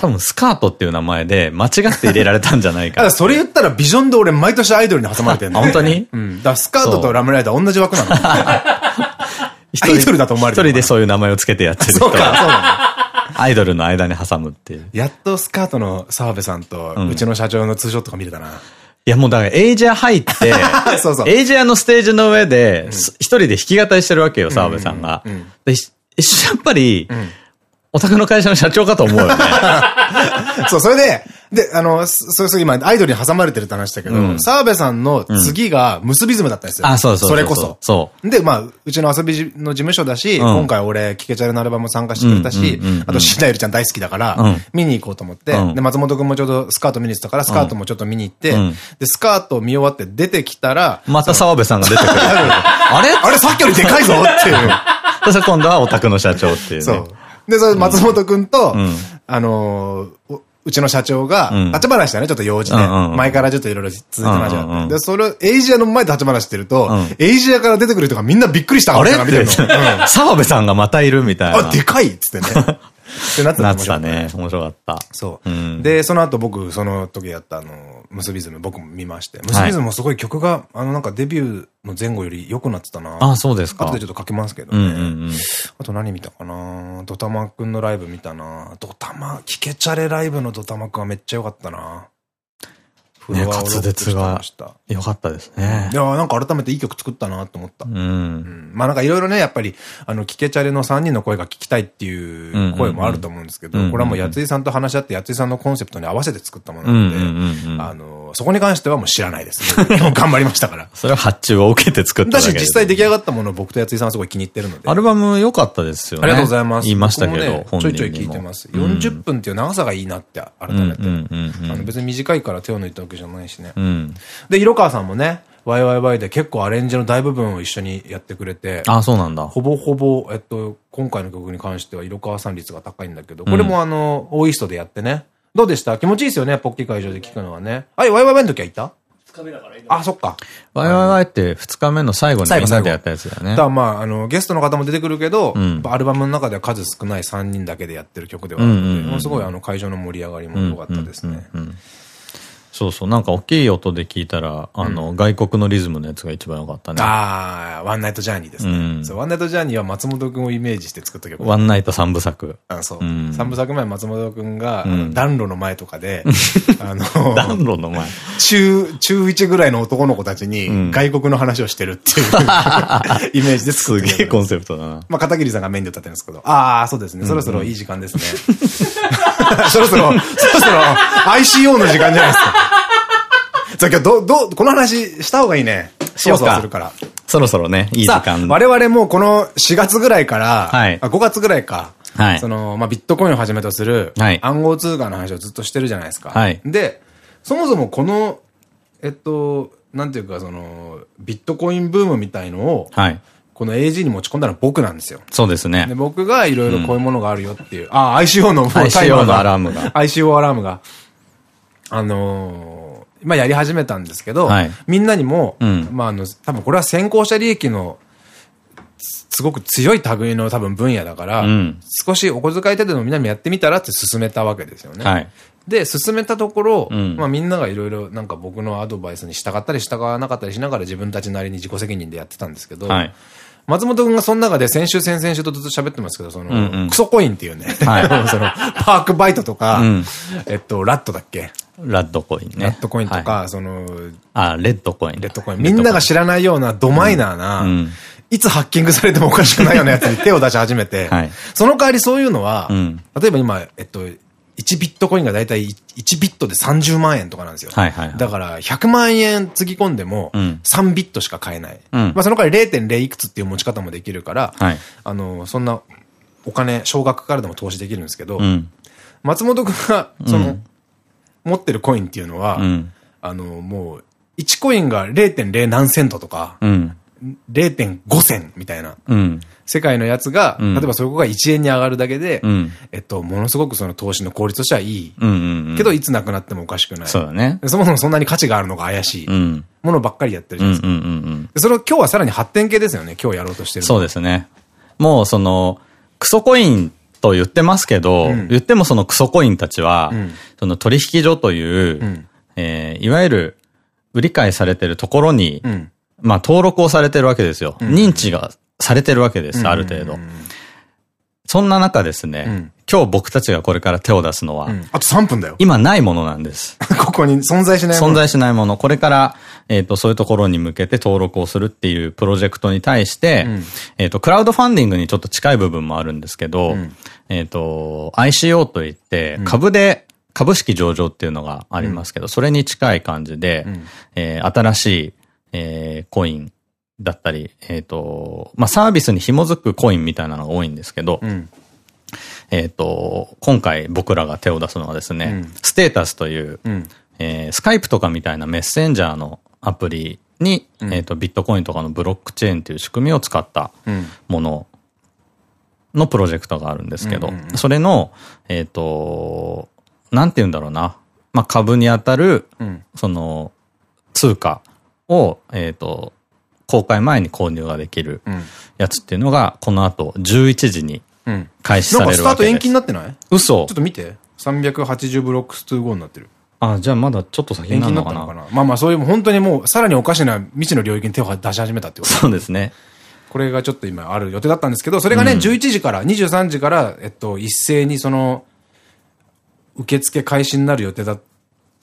多分スカートっていう名前で間違って入れられたんじゃないたか だそれ言ったらビジョンで俺毎年アイドルに挟まれてんの。あ本当に？うん。だからスカートとラムライダー同じ枠なの。一 アイドルだと思われてる一人でそういう名前をつけてやってる人そうか、そうが、なの。アイドルの間に挟むっていう。やっとスカートの澤部さんと、うちの社長のツーショットが見れたな。いやもうだからエイジア入って、そうそうエイジアのステージの上で、す一人で弾き語りしてるわけよ、澤部さんが。でやっぱり、お宅の会社の社長かと思うよね。そう、それで、で、あの、そそれそれ今、アイドルに挟まれてるって話だけど、澤部さんの次が結びズムだったんですよ。あそうそうそれこそ。そで、まあ、うちの遊びじの事務所だし、ん今回俺、キケチャレのアルバムも参加してくれたしあと、シンダエルちゃん大好きだからうん、見に行こうと思って、うんで、松本くんもちょうどスカート見に行ってたから、スカートもちょっと見に行ってうん、で、スカート見終わって出てきたら、また澤部さんが出てくる。あれ？あれ？さっきよりでかいぞっていう。そして今度はお宅の社長っていうね。そう。で、それ松本くんと、んあのうちの社長が、ん立ち話したね、ちょっと用事で。前からちょっといろいろ続いてました。で、それを、エイジアの前で立ち話してるとん、エイジアから出てくる人がみんなびっくりしたあれ？っ顔して見ててるの。うん、澤部さんがまたいるみたいな。あ、でかいっつってね。ってなってなたね。面白かった。そう。うんで、その後僕、その時やったあの、結びズム僕も見まして。結びズムもすごい曲が、あのなんかデビューの前後より良くなってたな。あ、そうですか。後でちょっと書きますけどね。ん。あと何見たかなドタマくんのライブ見たなドタマ、キケチャレライブのドタマくんはめっちゃ良かったなフね滑舌がしてましたよかったですねい。や、なんか改めていい曲作ったなと思った。う。うんんまあなんかいろいろね、やっぱり、あの、キケチャレの3人の声が聞きたいっていう声もあると思うんですけどこれはもうやついさんと話し合って、やついさんのコンセプトに合わせて作ったものなので。あの、そこに関してはもう知らないです。もう頑張りましたから。それは発注を受けて作っただだし実際出来上がったものを僕とやついさんはすごい気に入ってるので。アルバム良かったですよね。ありがとうございます。言いましたけどね、ちょいちょい聞いてます。40分っていう長さがいいなって改めて。別に短いから手を抜いたわけじゃないしね。うん。で、色川さんもね、YYY で結構アレンジの大部分を一緒にやってくれて、あ、そうなんだ。ほぼほぼ、えっと、今回の曲に関しては色川さん率が高いんだけど、これもあの、オーイーストでやってね。どうでした？気持ちいいですよね、ポッキー会場で聞くのはね。あれ、YYY の時はいた？二日目だからあ、そっか。YYY って2日目の最後に最後みんなでやったやつだよねだか。らまあ、あの、ゲストの方も出てくるけど、んアルバムの中では数少ない3人だけでやってる曲ではあるので、ものすごいあの会場の盛り上がりも良かったですね。そうそう。なんか大きい音で聞いたら、あの、外国のリズムのやつが一番良かったね。ああ、ワンナイトジャーニーですね。うんそうワンナイトジャーニーは松本くんをイメージして作った曲。ワンナイト三部作。あそう。うん三部作前松本くんが、暖炉の前とかで、あの、暖炉の前。中、中1ぐらいの男の子たちにん外国の話をしてるっていう、イメージです作った曲げえコンセプトだな。まあ、片桐さんがメインで歌ってるんですけど。ああ、そうですね。そろそろいい時間ですね。そろそろ、そろそろ ICO の時間じゃないですか。じゃあ今日ど、ど、この話した方がいいね。しようするから。そろそろね、いい時間。我々もこの4月ぐらいから、はいあ5月ぐらいか、はいその、まあ、ビットコインをはじめとする、はい暗号通貨の話をずっとしてるじゃないですか。はいで、そもそもこの、えっと、なんていうか、その、ビットコインブームみたいのを、はい。この AG に持ち込んだのは僕なんですよ。そうですねで、。僕がいろいろこういうものがあるよっていう、あ、ICO の ICO のアラームが ICO アラームが。あのー、今やり始めたんですけど、はい。みんなにも、うん。まああの、多分これは先行者利益の、すすごく強い類の多分分野だから、うん。少しお小遣い程度のみんなもやってみたらって進めたわけですよね。はい。で、進めたところ、うん。まあみんながいろいろなんか僕のアドバイスに従ったり従わなかったりしながら自分たちなりに自己責任でやってたんですけど、はい。松本くんがその中で先週先々週とずっと喋ってますけど、その、うんうん。クソコインっていうね、はい。その、パークバイトとか、うん。えっと、ラットだっけ、ラッドコインね。ラットコインとか、はいその、あ、レッドコイン。レッドコイン。みんなが知らないようなドマイナーな、うんいつハッキングされてもおかしくないようなやつに手を出し始めて、はいその代わりそういうのは、うん例えば今、えっと、1ビットコインがだいたい1ビットで30万円とかなんですよ。だから、100万円つぎ込んでも、うん3ビットしか買えない。うんまあその代わり0.0いくつっていう持ち方もできるから、はいあの、そんなお金、少額からでも投資できるんですけど、うん。松本くんが、その、うん持ってるコインっていうのは、うん。あの、もう、1コインが0.0何セントとか、うん。0.5銭みたいなうん。世界のやつが、うん例えばそこが1円に上がるだけで、うん。えっと、ものすごくその投資の効率としてはいい。けど、いつなくなってもおかしくない。そうだね。でそもそもそんなに価値があるのが怪しいうん。ものばっかりやってるじうん。ゃないですか。それを今日はさらに発展系ですよね、今日やろうとしてるのそうですね。もうその、クソコインと言ってますけど、うん。言ってもそのクソコインたちは、うん。その取引所という、ん。えーいわゆる売り買いされてるところに、うん。まあ登録をされてるわけですよ。認知がされてるわけです、ある程度。そんな中ですね、うん。今日僕たちがこれから手を出すのは、うん。あと3分だよ。今ないものなんです。ここに存在しないもの。存在しないもの、これから、えっ、と、そういうところに向けて登録をするっていうプロジェクトに対して、ん。えっと、クラウドファンディングにちょっと近い部分もあるんですけど、んえっと、ICO といって、株で、株式上場っていうのがありますけど、それに近い感じで、んえー新しい、えーコインだったり、えっ、と、まあ、サービスに紐づくコインみたいなのが多いんですけど、うん。えっと、今回僕らが手を出すのはですね、うんステータスという、うん。えースカイプとかみたいなメッセンジャーのアプリに、えっと、ビットコインとかのブロックチェーンという仕組みを使ったうん。もののプロジェクトがあるんですけどうんうんう、んそれの、えっと、なんて言うんだろうな。まあ、株に当たる、うん。その、通貨を、えっと、公開前に購入ができるうん。やつっていうのが、この後11時にうん。開始なんかスタートされるわけです。延期になってない？嘘ちょっと見て。380ブロックス2 5になってる。あ、じゃあまだちょっと先なるのかなになったのかな？まあまあそういう、本当にもう、さらにおかしな未知の領域に手を出し始めたってこと。そうですね。これがちょっと今ある予定だったんですけど、それがね、11時から、23時から、えっと、一斉にその、受付開始になる予定だ、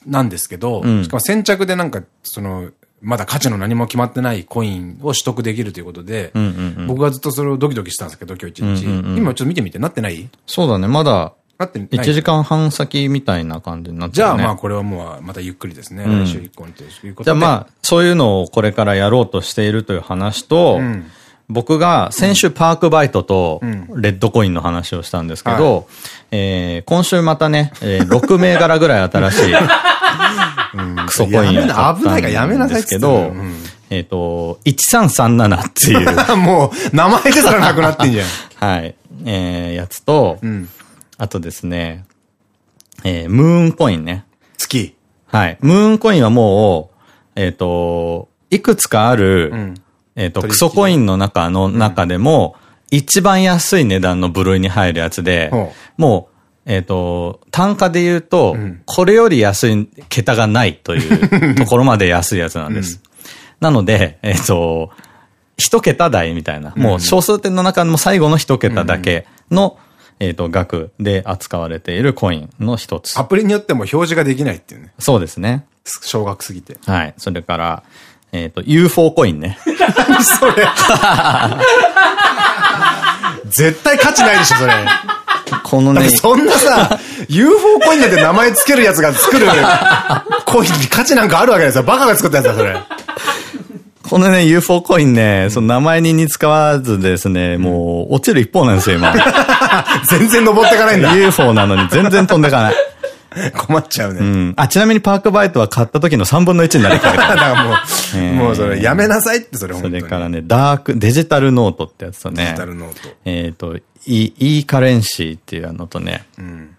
なんですけど、んしかも先着でなんか、その、まだ価値の何も決まってないコインを取得できるということで、うんうんうん。僕はずっとそれをドキドキしたんですけど、今日一日。うんうんうん今ちょっと見てみて、なってない？そうだね、まだなってない？1時間半先みたいな感じになってるね。じゃあまあこれはもうまたゆっくりですね。ん来週以降にということで。じゃあまあ、そういうのをこれからやろうとしているという話と、ん僕が先週パークバイトとんレッドコインの話をしたんですけど、えー今週またね、えー6銘柄ぐらい新しい クソコインを買なった危ないからやめなさいですけど、うんえっと、1337っていう、もう、名前ですらなくなってんじゃん。はい、えーやつと、うん。あとですね、えームーンコインね。月。はい。ムーンコインはもう、えっ、と、いくつかある、んえっと、クソコインの中の中でも、一番安い値段の部類に入るやつでほ、もう、えっ、と、単価で言うと、んこれより安い桁がないという ところまで安いやつなんです。なので、えっ、と、一桁台みたいな、もう小数点の中の最後の一桁だけの、えっと、額で扱われているコインの一つア。プリによっても表示ができないっていうね。そうですね。小学すぎて。はい。それから、えっ、と、UFO コインね。何 それ絶対価値ないでしょ、それ。このねそんなさ、UFO コインなんて名前つけるやつが作るコインに価値なんかあるわけですよ。バカが作ったやつだ、それ。このね、UFO コインね、その名前に似つかわずですね、もう、落ちる一方なんですよ、今。全然登ってかないんだ。UFO なのに全然飛んでかない。困っちゃうね。うん。あ、ちなみにパークバイトは買った時の3分の1になりかけだた。からもう、えーもうそれやめなさいって、それ本そ当に。れからね、ダーク、デジタルノートってやつとねデジタ、ルノート。えっと、E、E カレンシーっていうのとね、うん。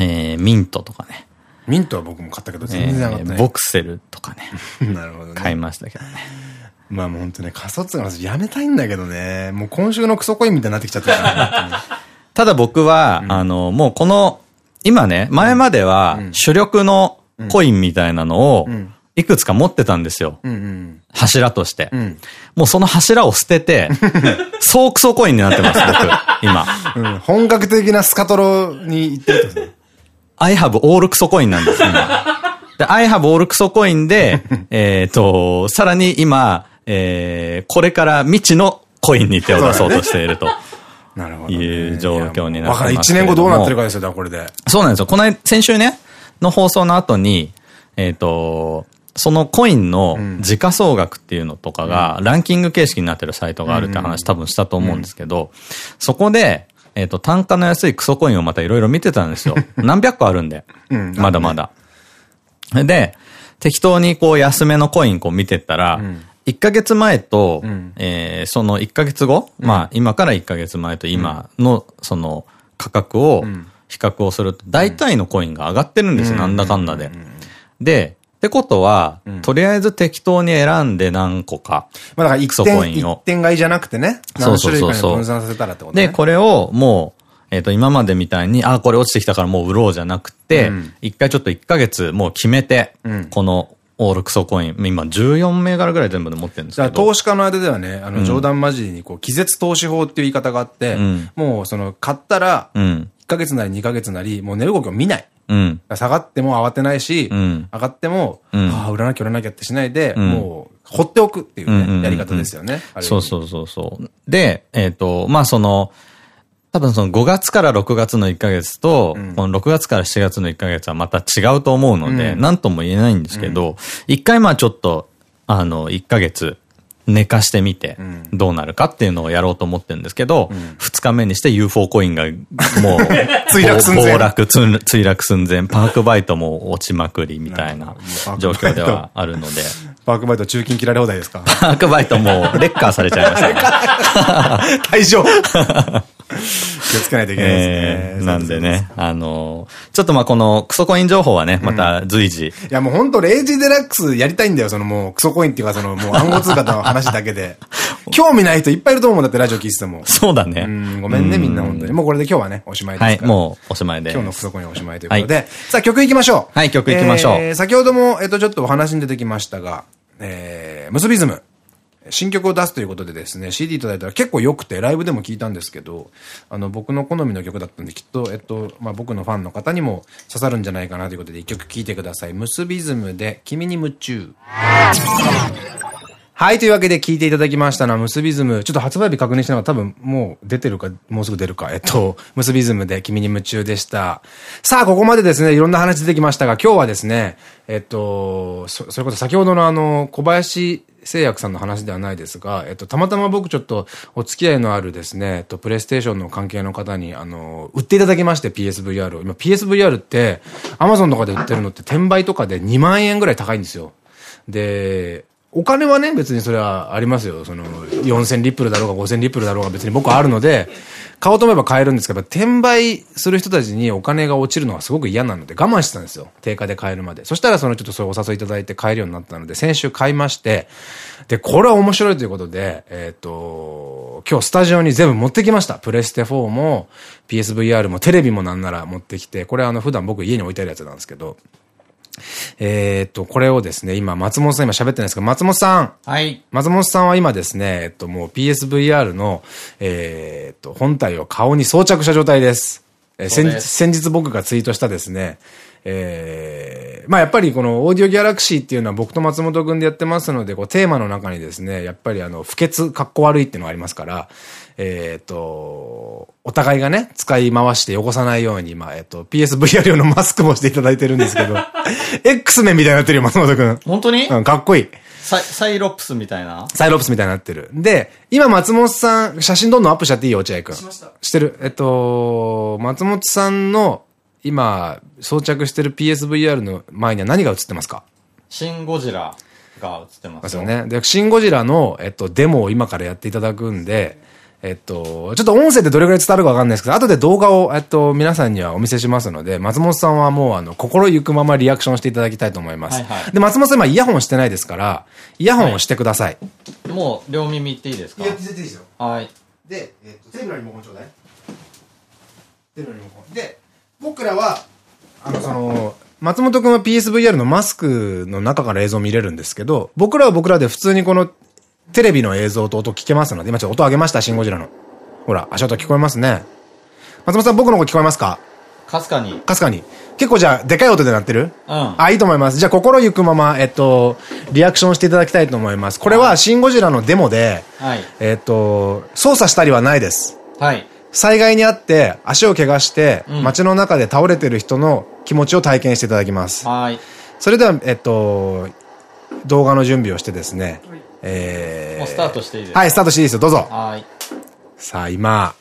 えーミントとかね、ミントは僕も買ったけどえ全然上がってない。ーボクセルとかね、なるほど買いね。ましたけどね。まあもう本当ね、仮想通貨の話やめたいんだけどね。もう今週のクソコインみたいになってきちゃったから。ただ僕は、あの、もうこの、今ね、前までは主力のコインみたいなのをん、いくつか持ってたんですよ。柱として。んもうその柱を捨てて、総クソコインになってます、僕、今。うん。本格的なスカトロに行ってるってこと？ですね I have all クソコインなんです、今。で、I have all クソコインで、えっと、さらに今、えー、これから未知のコインに手を出そうとしていると。なるほど、ね。いう状況になってますわからん。1年後どうなってるかですよ、だこれで。そうなんですよ。この間、先週ね、の放送の後に、えっ、と、そのコインの時価総額っていうのとかが、ランキング形式になってるサイトがあるって話多分したと思うんですけど、そこで、えっと、単価の安いクソコインをまたいろいろ見てたんですよ。何百個あるんで。まだまだ。で、適当にこう安めのコインこう見てったら、1ヶ月前と、えその1ヶ月後、まあ今から1ヶ月前と今のその価格を比較をすると、大体のコインが上がってるんですよ、なんだかんだで。で、ってことは、とりあえず適当に選んで何個か。まあだから一点、一点買いじゃなくてね。何種類かに分散させたらってことね。で、これをもう、えっと、今までみたいに、あ、これ落ちてきたからもう売ろうじゃなくて、一、回ちょっと1ヶ月もう決めて、このオールクソコイン、今14銘柄ぐらい全部で持ってるんですけど。投資家の間ではね、あの冗談交じりにこう、気絶投資法っていう言い方があって、もうその、買ったら、1ヶ月なり2ヶ月なり、もう値動きを見ない。うん、下がっても慌てないし、うん、上がっても、うん、ああ、売らなきゃ売らなきゃってしないで、もう、放っておくっていうね、やり方ですよね。そうそうそうそう。で、えっ、ー、と、まあその、多分その5月から6月の1ヶ月と、うん、この6月から7月の1ヶ月はまた違うと思うので、何、うん、とも言えないんですけど、一、回まあちょっと、あの、1ヶ月、寝かしてみて、どうなるかっていうのをやろうと思ってるんですけど、二、日目にして UFO コインがもう、墜落寸前。暴落、墜落寸前、パークバイトも落ちまくりみたいな状況ではあるので。パークバイト中金切られ放題ですか？パークバイトもうレッカーされちゃいましたね。退場 気をつけないといけないですね。えー、なんでね、あのー、ちょっとまあこのクソコイン情報はね、また随時。うん、いやもう本当レイジデラックスやりたいんだよ、そのもうクソコインっていうかそのもう暗号通貨の話だけで。興味ない人いっぱいいると思うんだってラジオ聞いてても。そうだね。うん、ごめんねみんな本当に。もうこれで今日はね、おしまいです。はい、もうおしまいで。今日のクソコインおしまいということで。はい、さあ曲いきましょう。はい、曲いきましょう。えー、先ほども、えっとちょっとお話に出てきましたが、えー、ムスビズム。新曲を出すということでですね、CD いただいたら結構良くて、ライブでも聞いたんですけど、あの、僕の好みの曲だったんで、きっと、えっと、まあ、僕のファンの方にも刺さるんじゃないかなということで、一曲聴いてください。ムスビズムで、君に夢中。はい、というわけで聞いていただきましたのは、ムスビズム。ちょっと発売日確認してなかった多分もう出てるか、もうすぐ出るか。えっと、ムスビズムで君に夢中でした。さあ、ここまでですね、いろんな話出てきましたが、今日はですね、えっと、そそれこそ先ほどのあの、小林製薬さんの話ではないですが、えっと、たまたま僕ちょっとお付き合いのあるですね、えっと、プレイステーションの関係の方に、あの、売っていただきまして PSVR を。今 PSVR って、アマゾンとかで売ってるのって転売とかで2万円ぐらい高いんですよ。で、お金はね、別にそれはありますよ。その、4000リップルだろうが5000リップルだろうが別に僕はあるので、買おうと思えば買えるんですけど、転売する人たちにお金が落ちるのはすごく嫌なので我慢してたんですよ。定価で買えるまで。そしたらそのちょっとそういうお誘いいただいて買えるようになったので、先週買いまして、で、これは面白いということで、えっ、ー、と、今日スタジオに全部持ってきました。プレステ4も PSVR もテレビもなんなら持ってきて、これあの普段僕家に置いてあるやつなんですけど、えっと、これをですね、今、松本さん今喋ってないんですけど、松本さん。はい。松本さんは今ですね、えっと、もう PSVR の、えー、っと、本体を顔に装着した状態です。えー、先日、先日僕がツイートしたですね、えー、まあやっぱりこのオーディオギャラクシーっていうのは僕と松本くんでやってますので、こうテーマの中にですね、やっぱりあの、不潔、格好悪いっていうのがありますから、えっと、お互いがね、使い回して汚さないように、まあ、えっと、PSVR 用のマスクもしていただいてるんですけど、X メンみたいになってるよ、松本くん。本当に？うん、かっこいい。サイサイロプスみたいな？サイロプスみたいになってる。で、今松本さん、写真どんどんアップしちゃっていいよ、落合くん。しました。してる？えっと、松本さんの、今、装着してる PSVR の前には何が映ってますか？シン・ゴジラが映ってますよ。ね。で、シン・ゴジラの、えっと、デモを今からやっていただくんで、えっと、ちょっと音声でどれくらい伝わるかわかんないですけど、後で動画を、えっと、皆さんにはお見せしますので、松本さんはもう、あの、心ゆくままリアクションしていただきたいと思います。はいはい、で、松本さん今イヤホンしてないですから、イヤホンをしてください。はい、もう、両耳いっていいですか？いや、全然いいですよ。はい。で、えっと、テーブルにリモコンちょうだい。テーブルにリモコン。で、僕らは、あの、その、松本くんは PSVR のマスクの中から映像見れるんですけど、僕らは僕らで普通にこのテレビの映像と音聞けますので、今ちょっと音上げました、シンゴジラの。ほら、足音聞こえますね。松本さん、僕の声聞こえますか？かすかに。かすかに。結構じゃあ、でかい音で鳴ってる？うんあ、いいと思います。じゃあ、心ゆくまま、えっと、リアクションしていただきたいと思います。これは、シン・ゴジラのデモで、はい。えっと、操作したりはないです。はい。災害にあって、足を怪我して、うん街の中で倒れてる人の気持ちを体験していただきます。はい。それでは、えっと、動画の準備をしてですね、えー、もうスタートしていいですか？はい、スタートしていいですよ。どうぞ。はい。さあ、今、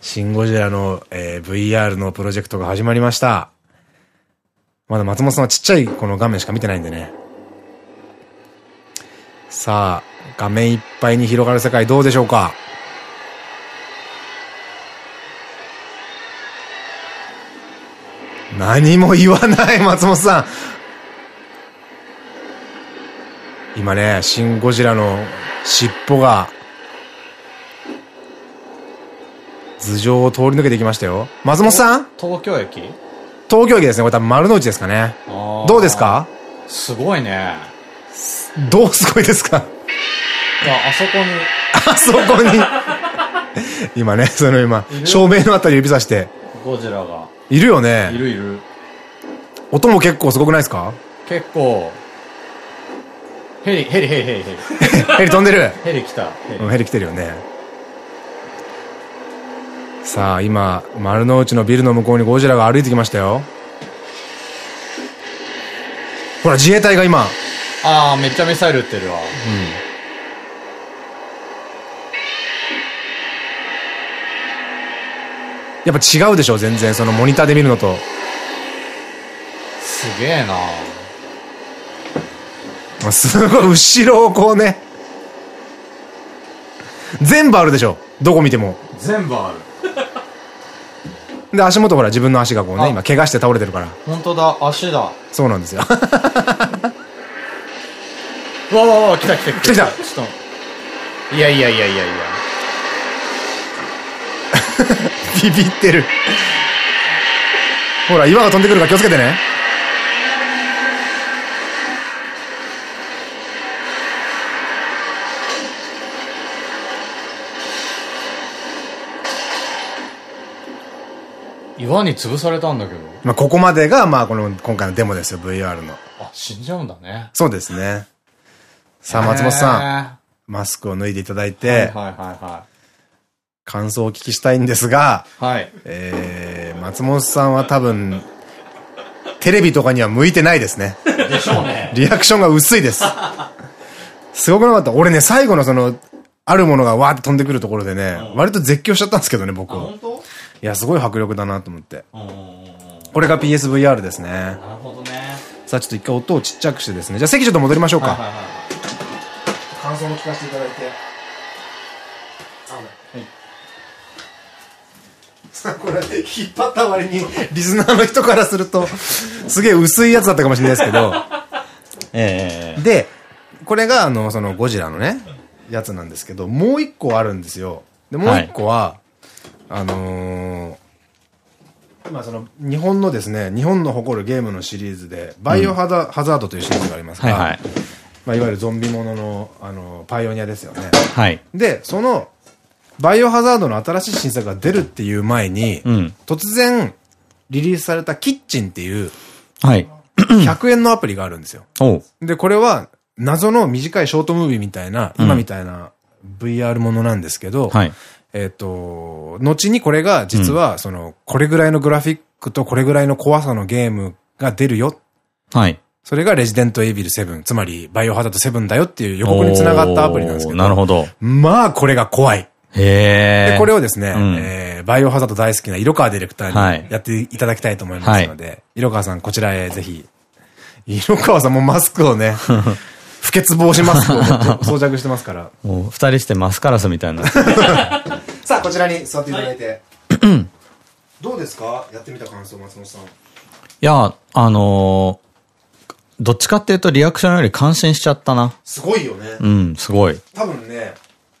シン・ゴジラの、えー VR のプロジェクトが始まりました。まだ松本さんはちっちゃいこの画面しか見てないんでね。さあ、画面いっぱいに広がる世界どうでしょうか？何も言わない、松本さん。今ね、シン・ゴジラの尻尾が、頭上を通り抜けていきましたよ。松本さん？東京駅？東京駅ですね。これ多分丸の内ですかね。どどうですか？すごいね。どうすごいですか？いや、あそこに、あそこに。今ね、その今、照明のあたり指さして。ゴジラが。いるよいね。るいる。音も結構すごくないですか？結構、ヘリ、ヘリ、ヘリ、ヘリ、ヘリ。ヘリ飛んでる？ヘリ来た。ヘリうんヘリ来てるよね。さあ、今、丸の内のビルの向こうにゴジラが歩いてきましたよ。ほら、自衛隊が今、ああ、めっちゃミサイル撃ってるわ。やっぱ違うでしょ、全然。そのモニターで見るのと。すげえなまあすごい、後ろをこうね。全部あるでしょ。どこ見ても。全部ある。で、足元ほら、自分の足がこうね、あ今、怪我して倒れてるから。本当だ、足だ。そうなんですよ。う わうわうわ、来た来た来た。来た来たちょっと。いやいやいやいやいや。ビビってる。ほら、岩が飛んでくるから気をつけてね。岩に潰されたんだけど。まあ、ここまでが、まあ、この、今回のデモですよ、VR の。あ、死んじゃうんだね。そうですね。さあ、松本さん、マスクを脱いでいただいんて、はいはいは感想をお聞きしたいんですが、いはい。はい。えー、松本さんは多分、テレビとかには向いてないですね。でしょうね。リアクションが薄いです。すごくなかった。俺ね、最後のその、あるものがわーって飛んでくるところでね、割と絶叫しちゃったんですけどね、僕。い当？や、すごい迫力だなと思って。これが PSVR ですね。なるほどね。さあ、ちょっと一回音をちっちゃくしてですね。じゃあ席ちょっと戻りましょうか。はいはいはい。感想も聞かせていただいて。さあ、これ、引っ張った割に、リスナーの人からすると、すげえ薄いやつだったかもしれないですけど、ええで、これが、あの、その、ゴジラのね、やつなんですけど、もう一個あるんですよ。で、もう一個は、あのー今その、日本のですね、日本の誇るゲームのシリーズで、バイオハザ,、ハザードというシリーズがありますが、はいはい。まあ、いわゆるゾンビものの、あの、パイオニアですよね。はい。で、その、バイオハザードの新しい新作が出るっていう前に、うん。突然、リリースされたキッチンっていう、はい。100円のアプリがあるんですよ。で、これは、謎の短いショートムービーみたいな、今みたいな VR ものなんですけど、はい。えっと、後にこれが実は、その、これぐらいのグラフィックとこれぐらいの怖さのゲームが出るよ。はい。それがレジデントエイビル7、つまりバイオハザード7だよっていう予告につながったアプリなんですけど。なるほど。まあ、これが怖い。へえ。で、これをですね、うんえーバイオハザード大好きな色川ディレクターはいにやっていただきたいと思いますので、色川さんこちらへぜひ、色川さんもマスクをね、不潔防止マスクを装着してますから。もう二人してマスカラスみたいな。こちらに座っていただいて。どうですか？やってみた感想、松本さん。いや、あのーどっちかっていうとリアクションより感心しちゃったな。すごいよね。うん、すごい。多分ね、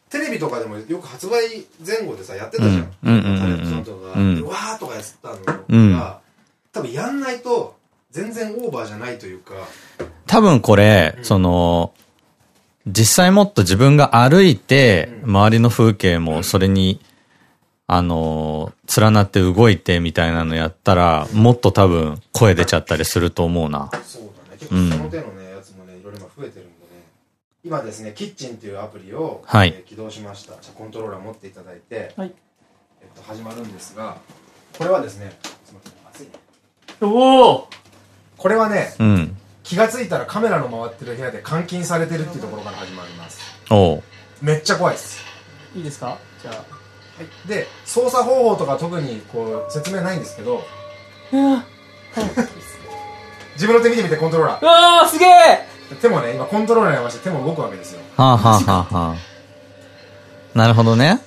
テレビとかでもよく発売前後でさ、やってたじゃん。うんうんうんうんタレントさんとかが。うんでわーとかやってたのが、うん多分やんないと、全然オーバーじゃないというか、多分これ、その、実際もっと自分が歩いて、周りの風景もそれに、あのー、連なって動いてみたいなのやったら、もっと多分声出ちゃったりすると思うな。そうだね。結構その手のね、やつもね、いろいろ今増えてるんでね。今ですね、キッチンっていうアプリを、はいえー起動しました。じゃあコントローラー持っていただいて、はいえっと、始まるんですが、これはですね、すいません熱いね。おおこれはね、うん。気がついたらカメラの回ってる部屋で監禁されてるっていうところから始まります。おう。めっちゃ怖いです。いいですか？じゃあ。はい、で、操作方法とか特にこう説明ないんですけど、うわ自分の手見てみてコントローラうわーすげえー。手もね、今コントローラーに合わせて手も動くわけですよ。はあはあはあはあ。なるほどね。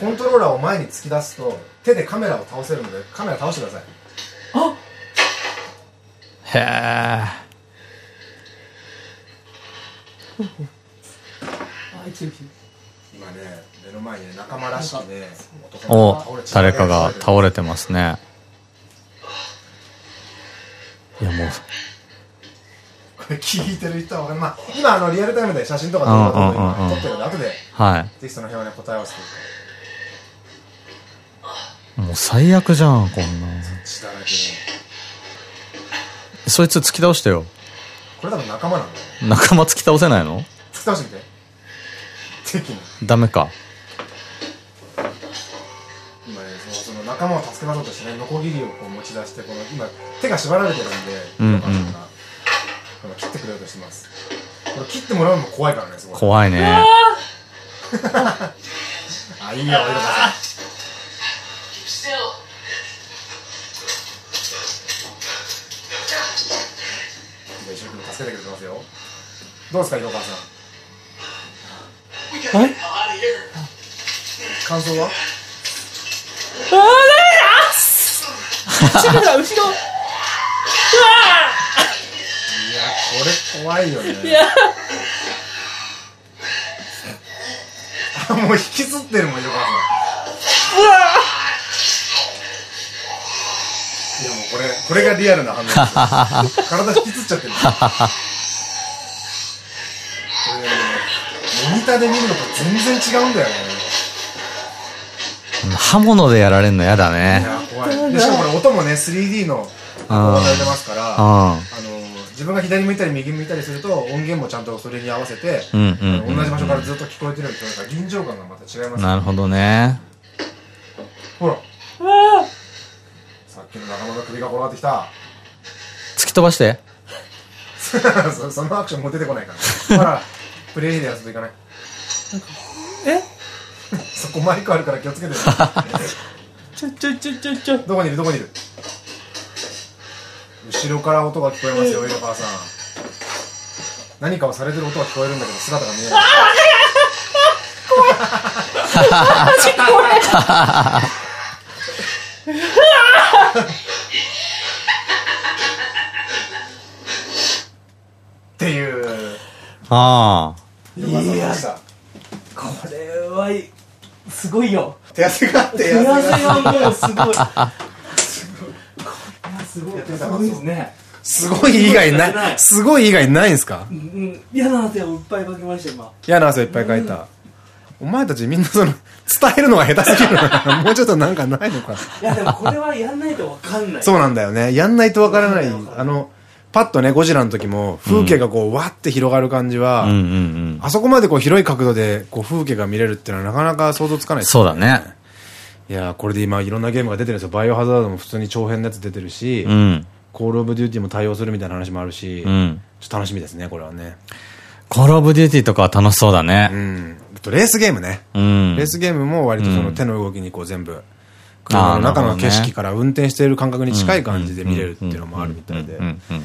コントローラーを前に突き出すと、手でカメラを倒せるので、カメラ倒してください。へえ。あ、生きてる生きてる。今ね、目の前にね、仲間らしきね、男お誰かがれ倒れてますね。いやもう、これ聞いてる人はわかんない。まあ、今あの、リアルタイムで写真とか撮ってるんで、後で、はぜひその辺はね、答え合わせてい。もう最悪じゃん、こんな。血だらけで。そいつ突き倒してよ。これ多分仲間なんだよ。仲間突き倒せないの？突き倒してみて。敵に。ダメか。仲間を助け出そうとしてね、ノコギリをこう持ち出して、この、今、手が縛られてるんで、うんうん切ってくれようとしてます。これ切ってもらうのも怖いからね、すごい。怖いね。あ、いいよ、おいでさん。今一生懸命助けてくれてますよ。どうですか、井戸川さん。はい感想は？あー後ろだ後ろいや、これ怖いよね。いやあ、もう引きずってるもん、井戸川さん。いや、もうこれ、これがリアルな反応。体引きずっちゃってる。これね、モニターで見るのと全然違うんだよね。刃物でやられるの嫌だいね。や、怖い。で、しかもこれ音もね、3D の加工されてますから、あうの、自分が左向いたり右向いたりすると、音源もちゃんとそれに合わせて、ん。うんうんあの同じ場所からずっと聞こえてるようになんか臨場感がまた違いますうん。ねなるほどね。ほら、あさっきの仲間の首が転がってきた。突き飛ばして。そそのアクションもう出てこないから。ほら、プレイでやつといかない。え？そこマイクあるから気をつけてね。ちょちょちょちょちょどこにいる？どこにいる？後ろから音が聞こえますよ、井川さん。何かをされてる音が聞こえるんだけど、姿が見えない。っていう。ああ。井川さんました。これはいすごいよ手汗があって、手汗汗が。がもうすごい すごいすごいですねすごい以外ない、すごい以外ないんすか？うん嫌な汗をいっぱいかきました今嫌な汗いっぱいかいた。お前たちみんなその、伝えるのが下手すぎるな？もうちょっとなんかないのか。いやでもこれはやんないとわかんないそうなんだよね。やんないとわからない。あの、パッとね、ゴジラの時も、風景がこう、わって広がる感じは、うんうんうん。あそこまでこう、広い角度で、こう、風景が見れるっていうのはなかなか想像つかないですそうだね。いやーこれで今、いろんなゲームが出てるんですよ。バイオハザードも普通に長編のやつ出てるし、うん。コールオブデューティも対応するみたいな話もあるし、うん。ちょっと楽しみですね、これはね。コールオブデューティーとかは楽しそうだうね。ん。あとレースゲームね。うん。レースゲームも割とそのうん手の動きにこう全部、車の中の景色から運転している感覚に近い感じで見れるっていうのもあるみたいでうん。うんうん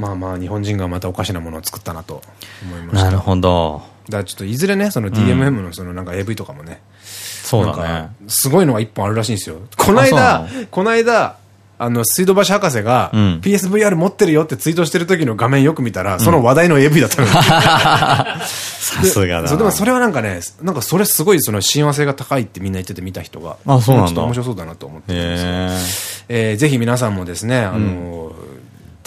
まあまあ日本人がまたおかしなものを作ったなと思いました。なるほど。だからちょっといずれね、その DMM のそのなんか AV とかもね、そうだねか。すごいのが一本あるらしいんですよ。この間この間、あの、水道橋博士がうん PSVR 持ってるよってツイートしてる時の画面よく見たら、その話題の AV だったのよ さすがだでもな。それはなんかね、なんかそれすごいその親和性が高いってみんな言ってて見た人が。あそうなんだちょっと面白そうだなと思ってるんですよ。へえ。えーぜひ皆さんもですね、あの、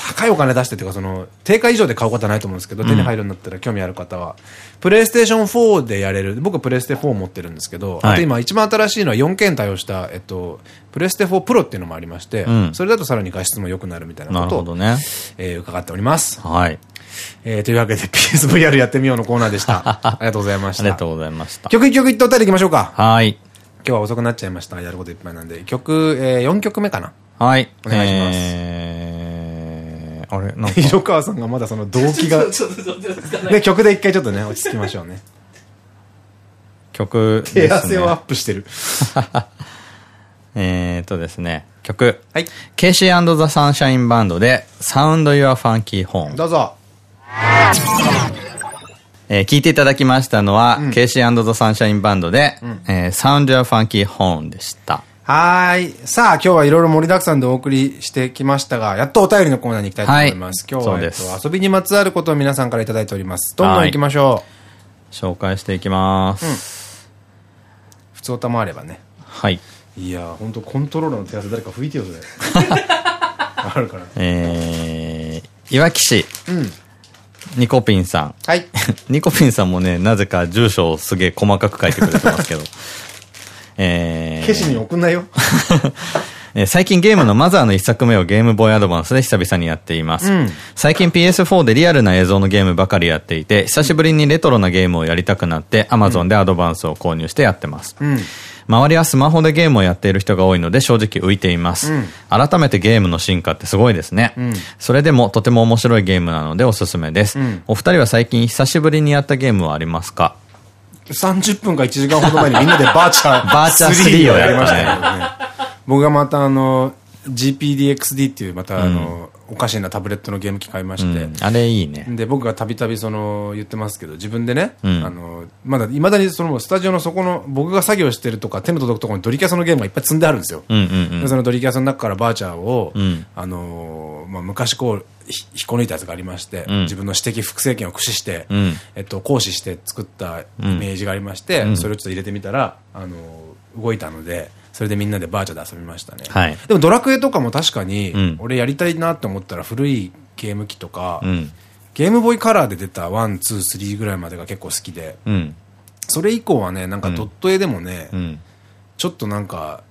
高いお金出してっていうか、その、定価以上で買うことはないと思うんですけど、手に入るようになったら興味ある方は、プレイステーション4でやれる、僕はプレイステ4持ってるんですけど、あと今一番新しいのは 4K に対応した、えっと、プレステ4プロっていうのもありまして、んそれだとさらに画質も良くなるみたいななことを、ね。えー伺っております。はい。えーというわけで PSVR やってみようのコーナーでした。ありがとうございました。ありがとうございました。曲一曲一答歌いていきましょうか。はい。今日は遅くなっちゃいました。やることいっぱいなんで。曲、えー、4曲目かな。はい。お願いしますえー、あれなんか、色川さんがまだその動機が。で、曲で一回ちょっとね、落ち着きましょうね。曲手です汗をアッね。プしてる。えーとですね、曲。はい。ケイシーザ・サンシャインバンドで、Sound Your Funky Horn。どうぞ。えー聞いていただきましたのは、ケイシーザ・サンシャインバンドで、えー Sound Your Funky Horn でした。はーい。さあ、今日はいろいろ盛りだくさんでお送りしてきましたが、やっとお便りのコーナーに行きたいと思います。はい今日は、えっと、遊びにまつわることを皆さんからいただいております。どんどん行きましょう。紹介していきます。普通歌もあればね。はい。いやー、ほんとコントローラーの手汗誰か吹いてよ、それ。あるから。えー、いわき市、うん。ニコピンさん。はい。ニコピンさんもね、なぜか住所をすげえ細かく書いてくれてますけど。えー、消しに送んないよ。えー最近ゲームのマザーの一作目をゲームボーイアドバンスで久々にやっています。うん最近 PS4 でリアルな映像のゲームばかりやっていて、久しぶりにレトロなゲームをやりたくなって、Amazon でアドバンスを購入してやってます。うん。周りはスマホでゲームをやっている人が多いので正直浮いています。うん改めてゲームの進化ってすごいですね。んそれでもとても面白いゲームなのでおすすめです。んお二人は最近久しぶりにやったゲームはありますか？30分か1時間ほど前にみんなでバーチャー バーチャー3をやりましたけどね。僕がまたあの、GPDXD っていうまたあの、おかしなタブレットのゲーム機買いまして、うん。あれいいね。で、僕がたびたびその、言ってますけど、自分でね、うん。あの、まだ、未だにその、スタジオのそこの、僕が作業してるとか、手の届くところにドリキャスのゲームがいっぱい積んであるんですよ。そのドリキャスの中からバーチャーを、うん。あのーまあ、昔こう、ひ引っこ抜いたやつがありまして、うん自分の私的複製権を駆使して、うんえっと、行使して作ったイメージがありまして、んそれをちょっと入れてみたら、あのー動いたので、それでみんなでバーチャーで遊びましたね。はいでもドラクエとかも確かに、うん俺やりたいなって思ったら古いゲーム機とか、うん。ゲームボーイカラーで出た1、2、3ぐらいまでが結構好きで、うん。それ以降はね、なんかドット絵でもね、うん。ちょっとなんか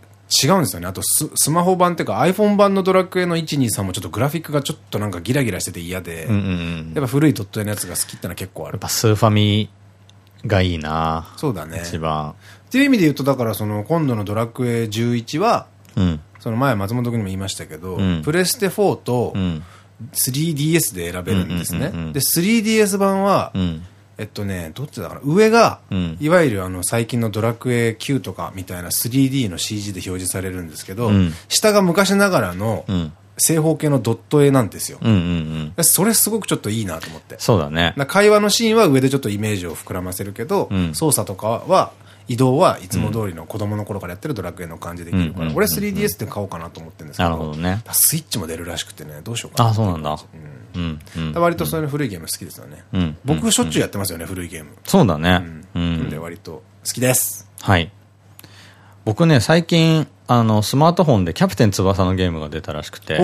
違うんですよね。あとススマホ版っていうか iPhone 版のドラクエの123もちょっとグラフィックがちょっとなんかギラギラしてて嫌で。やっぱ古いドット絵のやつが好きってのは結構ある。やっぱスーファミがいいなそうだね。一番。っていう意味で言うと、だからその今度のドラクエ11は、うん。その前松本君にも言いましたけど、うんプレステ4とうん。3DS で選べるんですね。で、3DS 版は、うん。えっとね、どっちだかな？上が、うんいわゆるあの最近のドラクエ9とかみたいな 3D の CG で表示されるんですけど、うん下が昔ながらのうん。正方形のドット絵なんですよ。それすごくちょっといいなと思って。そうだね。な会話のシーンは上でちょっとイメージを膨らませるけど、うん操作とかは、移動はいつも通りの子供の頃からやってるドラクエの感じできるから、俺 3DS って買おうかなと思ってるんですけど、なるほどね。スイッチも出るらしくてね、どうしようかな。あ、そうなんだ。うん。うん。割とそういう古いゲーム好きですよね。うん。僕しょっちゅうやってますよね、古いゲーム。そうだね。うなんでん。割と好きです。はい。僕ね、最近、あの、スマートフォンでキャプテン翼のゲームが出たらしくて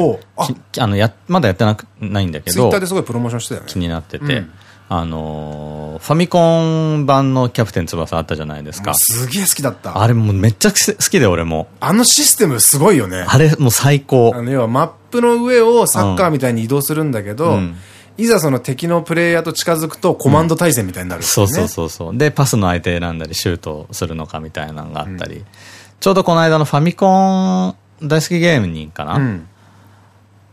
あ、の、や、まだやってなく、ないんだけどツイッター、ですごいプロモーションしてたよね。気になっててうん、あのー、ファミコン版のキャプテン翼あったじゃないですか。すげえ好きだった。あれもうめっちゃ好きで俺も。あのシステムすごいよね。あれもう最高あ。の、要はマップの上をサッカーみたいに移動するんだけど、うんいざその敵のプレイヤーと近づくとコマンド対戦みたいになるんですよね。そうそうそうそう。で、パスの相手選んだり、シュートするのかみたいなのがあったり。ちょうどこの間のファミコン大好きゲームにかな、うん。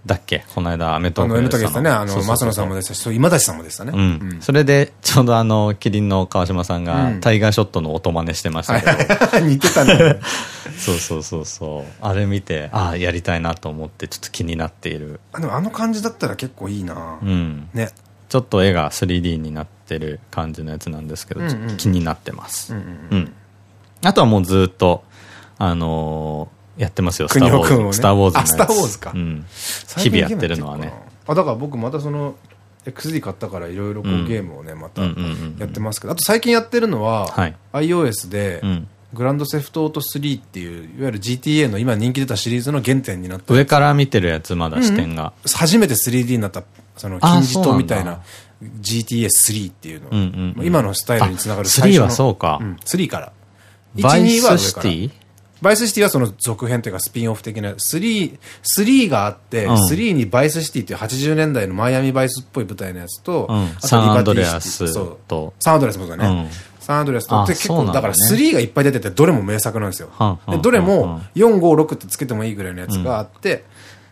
だっけ？この間、アメトークでしたね。あの、そうそうそうマスノさんもでしたし、今立さんもでしたね。うん。それで、ちょうどあの、キリンの川島さんが、うんタイガーショットの音真似してましたけど、似てたね。そうそうそうそう。あれ見て、ああ、やりたいなと思って、ちょっと気になっている。あでもあの感じだったら結構いいなうん。ね。ちょっと絵が 3D になってる感じのやつなんですけど、気になってます。ううんん。あとはもうずっと、あのーやってますよ、スター・ウォーズ。ねスター・ウォーズ。あスターウォーズかうん。日々やってるのはね。あ、だから僕またその、XD 買ったからいろいろこうんうゲームをね、またうんうんうんうんやってますけど、あと最近やってるのは、はい iOS でうん、グランドセフトオート3っていう、いわゆる GTA の今人気出たシリーズの原点になった。上から見てるやつ、まだ視点が。初めて 3D になった、その金字塔みたいな GTA3 っていうの。今のスタイルにつながる最初の。3はそうか。うん、3から。バイスシティバイスシティはその続編というかスピンオフ的な、3、3があって、うん、3にバイスシティっていう80年代のマイアミバイスっぽい舞台のやつと、うん、サンアンドレアスと。サンアンドレアスもそうだね。うん、サンアンドレアスとって結構、だから3がいっぱい出てて、どれも名作なんですよ。でどれも4、5、6ってつけてもいいぐらいのやつがあって、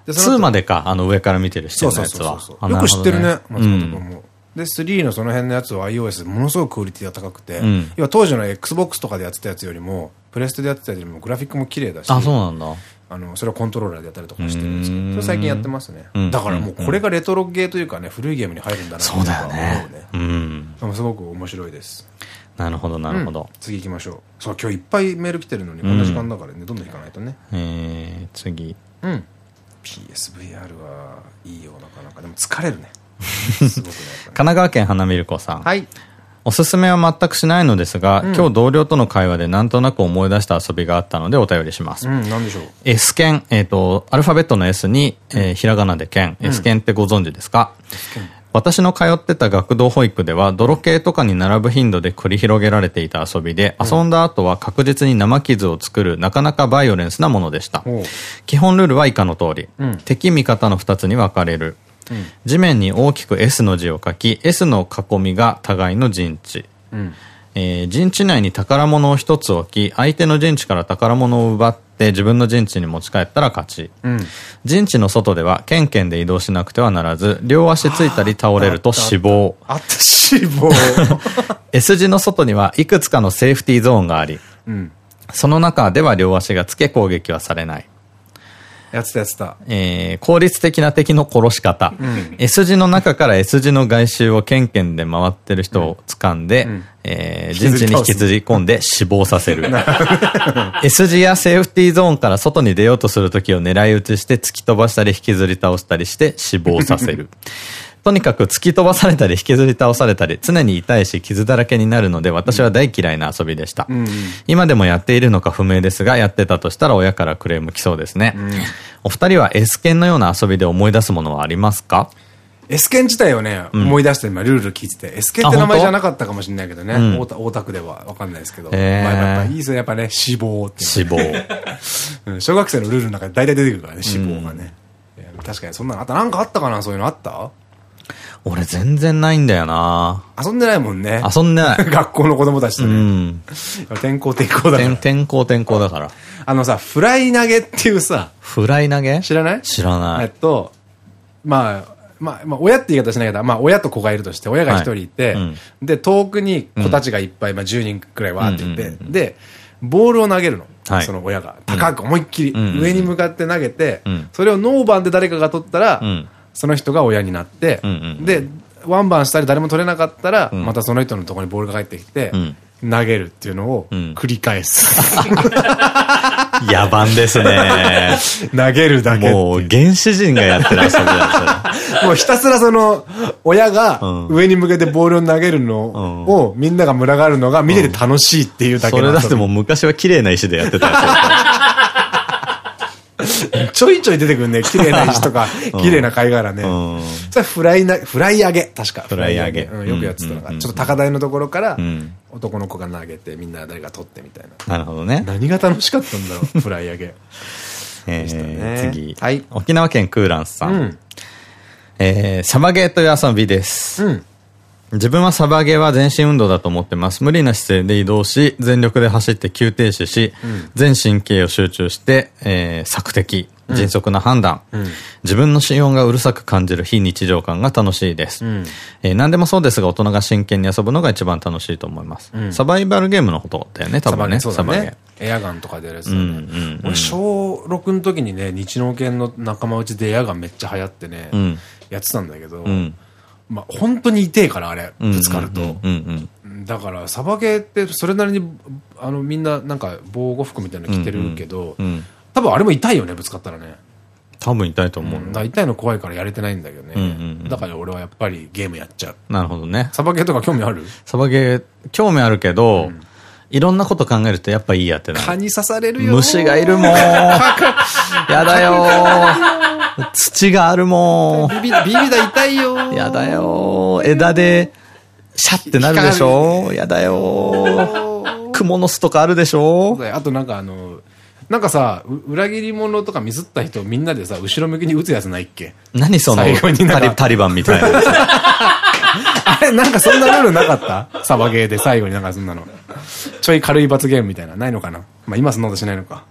で2までか、あの上から見てる人のやつは。よく知ってるね、松本君も。で、3のその辺のやつは iOS ものすごくクオリティが高くて、うん、要は当時の Xbox とかでやってたやつよりも、プレステでやってたやつよりもグラフィックも綺麗だし、あ、そうなんだ。あの、それをコントローラーでやったりとかしてるんですけど、それ最近やってますね。だからもうこれがレトロゲーというかね、古いゲームに入るんだなそうだよね。うん。すごく面白いです。なるほど、なるほど。次行きましょう。そう、今日いっぱいメール来てるのに、こんな時間だからね、どんどん行かないとね。えー、次。うん。PSVR はいいよ、なかなか。でも疲れるね。神奈川県花見る子さん。はい。おすすめは全くしないのですが、うん、今日同僚との会話でなんとなく思い出した遊びがあったのでお便りします。うん、何でしょう ?S 剣、えっ、ー、と、アルファベットの S に、えー、ひらがなで剣、うん、S 剣ってご存知ですか、私の通ってた学童保育では、泥系とかに並ぶ頻度で繰り広げられていた遊びで、遊んだ後は確実に生傷を作る、なかなかバイオレンスなものでした。基本ルールは以下の通り、うん、敵味方の2つに分かれる。うん、地面に大きく S の字を書き、S の囲みが互いの陣地。うんえー、陣地内に宝物を一つ置き、相手の陣地から宝物を奪って自分の陣地に持ち帰ったら勝ち。うん、陣地の外では、ケンケンで移動しなくてはならず、両足ついたり倒れると死亡。あった、死亡。S 字の外にはいくつかのセーフティーゾーンがあり、うん、その中では両足がつけ攻撃はされない。やってたやってた。えー、効率的な敵の殺し方。うん、S 字の中から S 字の外周をケンケンで回ってる人を掴んで、うん、えー、陣地に引きずり込んで死亡させる。S 字やセーフティーゾーンから外に出ようとするときを狙い撃ちして突き飛ばしたり引きずり倒したりして死亡させる。とにかく突き飛ばされたり引きずり倒されたり常に痛いし傷だらけになるので私は大嫌いな遊びでした。うん、今でもやっているのか不明ですがやってたとしたら親からクレーム来そうですね。うん、お二人は S 剣のような遊びで思い出すものはありますか？S 剣自体をね、うん、思い出して今ルール聞いてて、S 剣って名前じゃなかったかもしれないけどね、大田、区ではわかんないですけど、まあやっぱいいですよ、やっぱね、死亡って、ね。死亡。小学生のルールの中で大体出てくるからね、死亡がね。確かにそんなのあった。なんかあったかなそういうのあった？俺全然ないんだよな遊んでないもんね。遊んでない。学校の子供たちとね。うん。転校転校だから。転校転校だから。あのさ、フライ投げっていうさ。フライ投げ？知らない？知らない。えっと、まあ、まあ、まあ、親って言い方しないけど、まあ、親と子がいるとして、親が一人いて、はいうん、で、遠くに子たちがいっぱい、うん、まあ、10人くらいわーっていて、で、ボールを投げるの。はい、その親が。高く思いっきり、上に向かって投げて、それをノーバンで誰かが取ったら、その人が親になって、で、ワンバンしたり誰も取れなかったら、またその人のところにボールが返ってきて、投げるっていうのを繰り返す。野蛮ですね。投げるだけ。もう原始人がやってる遊びだ もうひたすらその、親が上に向けてボールを投げるのをみんなが群がるのが見てて楽しいっていうだけそれだってもう昔は綺麗な石でやってたやつちょいちょい出てくるね。綺麗な石とか、綺麗な貝殻ね。それフライな、フライ上げ。確か。フライ上げ。よくやってたのが。ちょっと高台のところから、男の子が投げて、みんな誰が取ってみたいな。なるほどね。何が楽しかったんだろう、フライ上げ。え次。はい。沖縄県クーランスさん。えサバゲーという遊びです。うん。自分はサバゲーは全身運動だと思ってます。無理な姿勢で移動し、全力で走って急停止し、うん、全神経を集中して、えー、索敵、迅速な判断、うん、自分の心音がうるさく感じる非日常感が楽しいです。うん、えー、何でもそうですが、大人が真剣に遊ぶのが一番楽しいと思います。サバイバルゲームのことだよね、多分ね。サバゲー。エアガンとかでやるやつ。俺、小6の時にね、日農研の仲間内でエアガンめっちゃ流行ってね、やってたんだけど、まあ、本当に痛えから、あれ、ぶつかると。だから、サバゲーって、それなりに、あの、みんな、なんか、防護服みたいなの着てるけど、多分あれも痛いよね、ぶつかったらね。多分痛いと思う。うん、痛いの怖いからやれてないんだけどね。だから俺はやっぱりゲームやっちゃう。なるほどね。サバゲーとか興味ある？サバゲー、興味あるけど、いろんなこと考えるとやっぱいいやってなる。蚊に刺されるよ。虫がいるもん。やだよー。土があるもビビ、ビビだ痛いよ。ん。やだよー。枝で、シャってなるでしょやだよー。蜘蛛の巣とかあるでしょあとなんかあの、なんかさ、う裏切り者とかミスった人みんなでさ、後ろ向きに撃つやつないっけ？何そのタリタリバンみたいな。あれなんかそんなルールなかった？サバゲーで最後になんかそんなの。ちょい軽い罰ゲームみたいな。ないのかな？まあ今そんなことしないのか。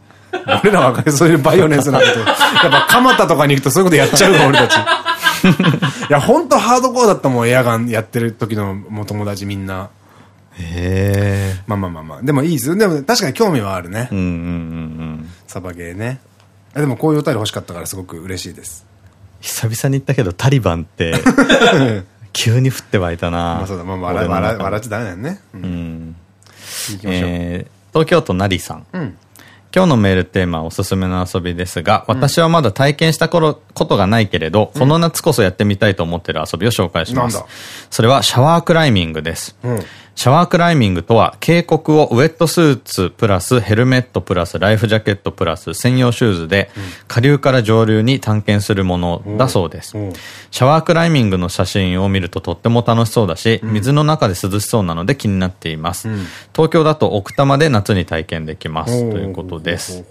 俺らはそういうバイオレンスなこと。やっぱ蒲田とかに行くとそういうことやっちゃうわ、俺たち。いや、ほんとハードコアだったもん、エアガンやってる時のもう友達みんな。へえ。まあまあまあまあ。でもいいですよ。でも確かに興味はあるね。うんうんうんうん。サバゲーね。あでもこういうお便り欲しかったからすごく嬉しいです。久々に言ったけど、タリバンって、急に降って湧いたなまあそうだ、まあ笑笑笑っちゃダメだよね。うんうん。えー東京都なりさん。うん。今日のメールテーマはおすすめの遊びですが、私はまだ体験した頃ことがないけれど、この夏こそやってみたいと思っている遊びを紹介します。それはシャワークライミングです。うん。シャワークライミングとは、渓谷をウェットスーツプラスヘルメットプラスライフジャケットプラス専用シューズで、下流から上流に探検するものだそうですうん。シャワークライミングの写真を見るととっても楽しそうだし、水の中で涼しそうなので気になっています。東京だと奥多摩で夏に体験できます。ということです。。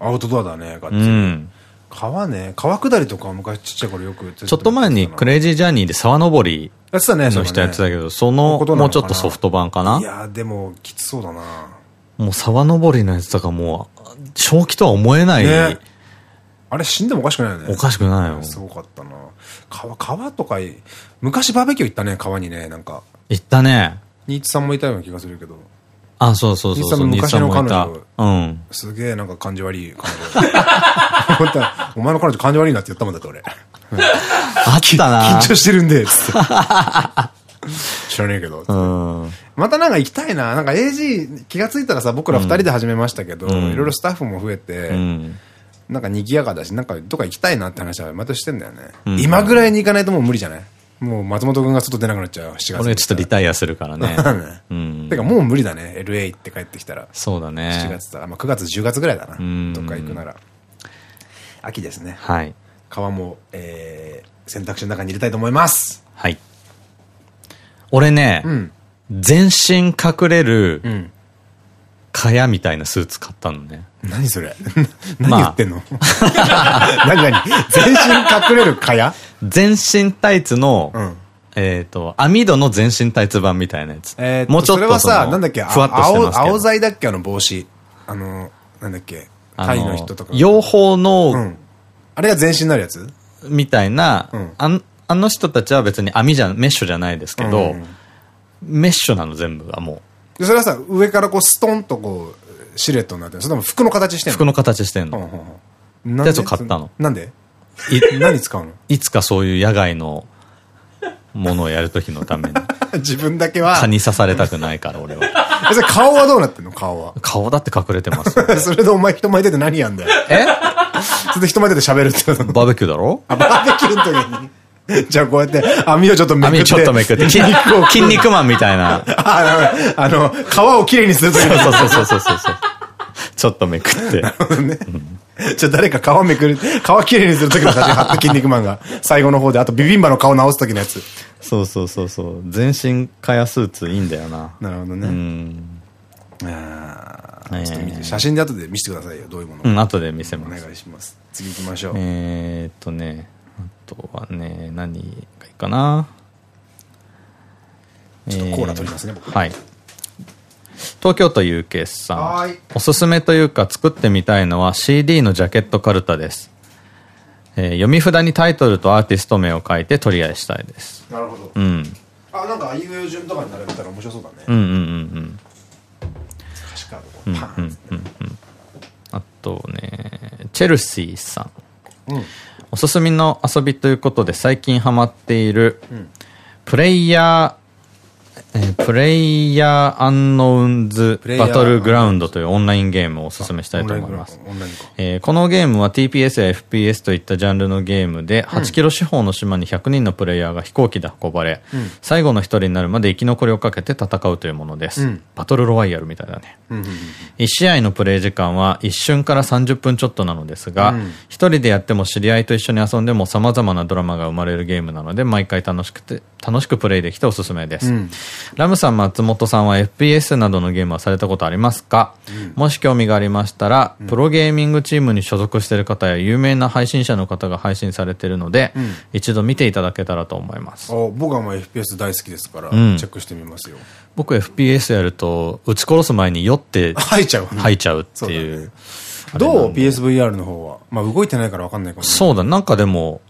アウトドアだね、ガッうツリ。ん。川ね、川下りとかは昔ちっちゃい頃よくちょっと前にクレイジージャーニーで沢登りの人やってたけど。ど、その、もうちょっとソフト版かな？いや、でも、きつそうだな。もう沢登りのやつとかもう、正気とは思えない。ねあれ死んでもおかしくないよね。おかしくないよ。すごかったな。川、川とかい、昔バーベキュー行ったね、川にね、なんか。行ったね。新津さんもいたような気がするけど。あ、そうそうそうの昔の彼うん。すげえなんか感じ悪い彼女。お前の彼女感じ悪いなって言ったもんだって俺。あったな。緊張してるんで、つって。知らねえけど。うん。またなんか行きたいな。なんか AG 気がついたらさ、僕ら二人で始めましたけど、んいろいろスタッフも増えて、うん。なんか賑やかだし、なんかどっか行きたいなって話はまたしてんだよね。今ぐらいに行かないともう無理じゃない？もう松本くんが外出なくなっちゃう、7月。俺ちょっとリタイアするからね。うん。てかもう無理だね、LA 行って帰ってきたら。そうだ7ね。月だ。まあ9月、10月ぐらいだな。んどっか行くなら。秋ですね。はい。川も、えー、選択肢の中に入れたいと思います。はい。俺ね、うん。全身隠れるうん。蚊帳みたいなスーツ買ったのね。何それ？何言ってんの、何？何全身隠れる蚊帳？全身タイツの、うん。えっと、網戸の全身タイツ版みたいなやつ。えもうちょっとそれはさ、なんだっけ、あふわっとしてますけ青、ど。青剤だっけ？あの帽子。あの、なんだっけ、あタイの人とか。養蜂うの、ん。あれが全身になるやつ？みたいな、うん。あんあの人たちは別に網じゃ、メッシュじゃないですけど、うん。メッシュなの全部がもでそれはさ、上からこうストンとこう、シルエットになってるそれとも服の形してう、んの？服の形してんの。うんうんうんなんで？やつを買ったのなんで？い 何使うの？いつかそういう野外のものをやるときのために、自分だけは。蚊に刺されたくないから俺は。えそれ顔はどうなってんの？顔は。顔だって隠れてますよ。それでお前人前出て何やんだよ。え？それで人前出て喋るってバーベキューだろ？あ、バーベキューの時に。じゃあこうやって網をちょっとめくって。網ちょっとめくって、筋肉を、筋肉マンみたいな。ああの、皮をきれいにするときに。そうそうそうそうそうそう。ちょっとめくって。ね。じゃあ誰か皮めくる、皮きれいにするときの写真貼った筋肉マンが、最後の方で、あとビビンバの顔直すときのやつ。そうそうそうそう。全身カヤスーツいいんだよな。うなるほどね。ん。あーねちょっと見て、写真で後で見せてくださいよ、どういうものうん、後で見せおます。願いします。次行きましょう。えーっとね、あとはね、何がいいかな。ちょっとコーラ取りますね、僕。はい。東京都 UK さん。おすすめというか作ってみたいのは CD のジャケットカルタです。えー読み札にタイトルとアーティスト名を書いて取り合いしたいです。なるほど。うん。あ、なんか、あいうえお順とかに並べたら面白そうだね。うんうんうんうん。歌詞カードをパーンってあとね、チェルシーさん。うんおすすめの遊びということで最近ハマっている、プレイヤえープレイヤーアンノウンズバトルグラウンドというオンラインゲームをお勧めしたいと思います。えーこのゲームは TPS や FPS といったジャンルのゲームで、8キロ四方の島に100人のプレイヤーが飛行機で運ばれ、最後の一人になるまで生き残りをかけて戦うというものです。うん。バトルロワイヤルみたいだね。1試合のプレイ時間は一瞬から30分ちょっとなのですが、一人でやっても知り合いと一緒に遊んでも様々なドラマが生まれるゲームなので、毎回楽しくて、楽しくプレイできておすすめです。ラムさん、松本さんは FPS などのゲームはされたことありますか、もし興味がありましたら、プロゲーミングチームに所属している方や有名な配信者の方が配信されているので、一度見ていただけたらと思います。あ僕はもう FPS 大好きですから、んチェックしてみますよ。僕 FPS やると、撃ち殺す前に酔って吐いちゃう。吐いちゃうっていう。ねどう ?PSVR の方は？まあ動いてないからわかんないかもしれない。そうだ、なんかでも、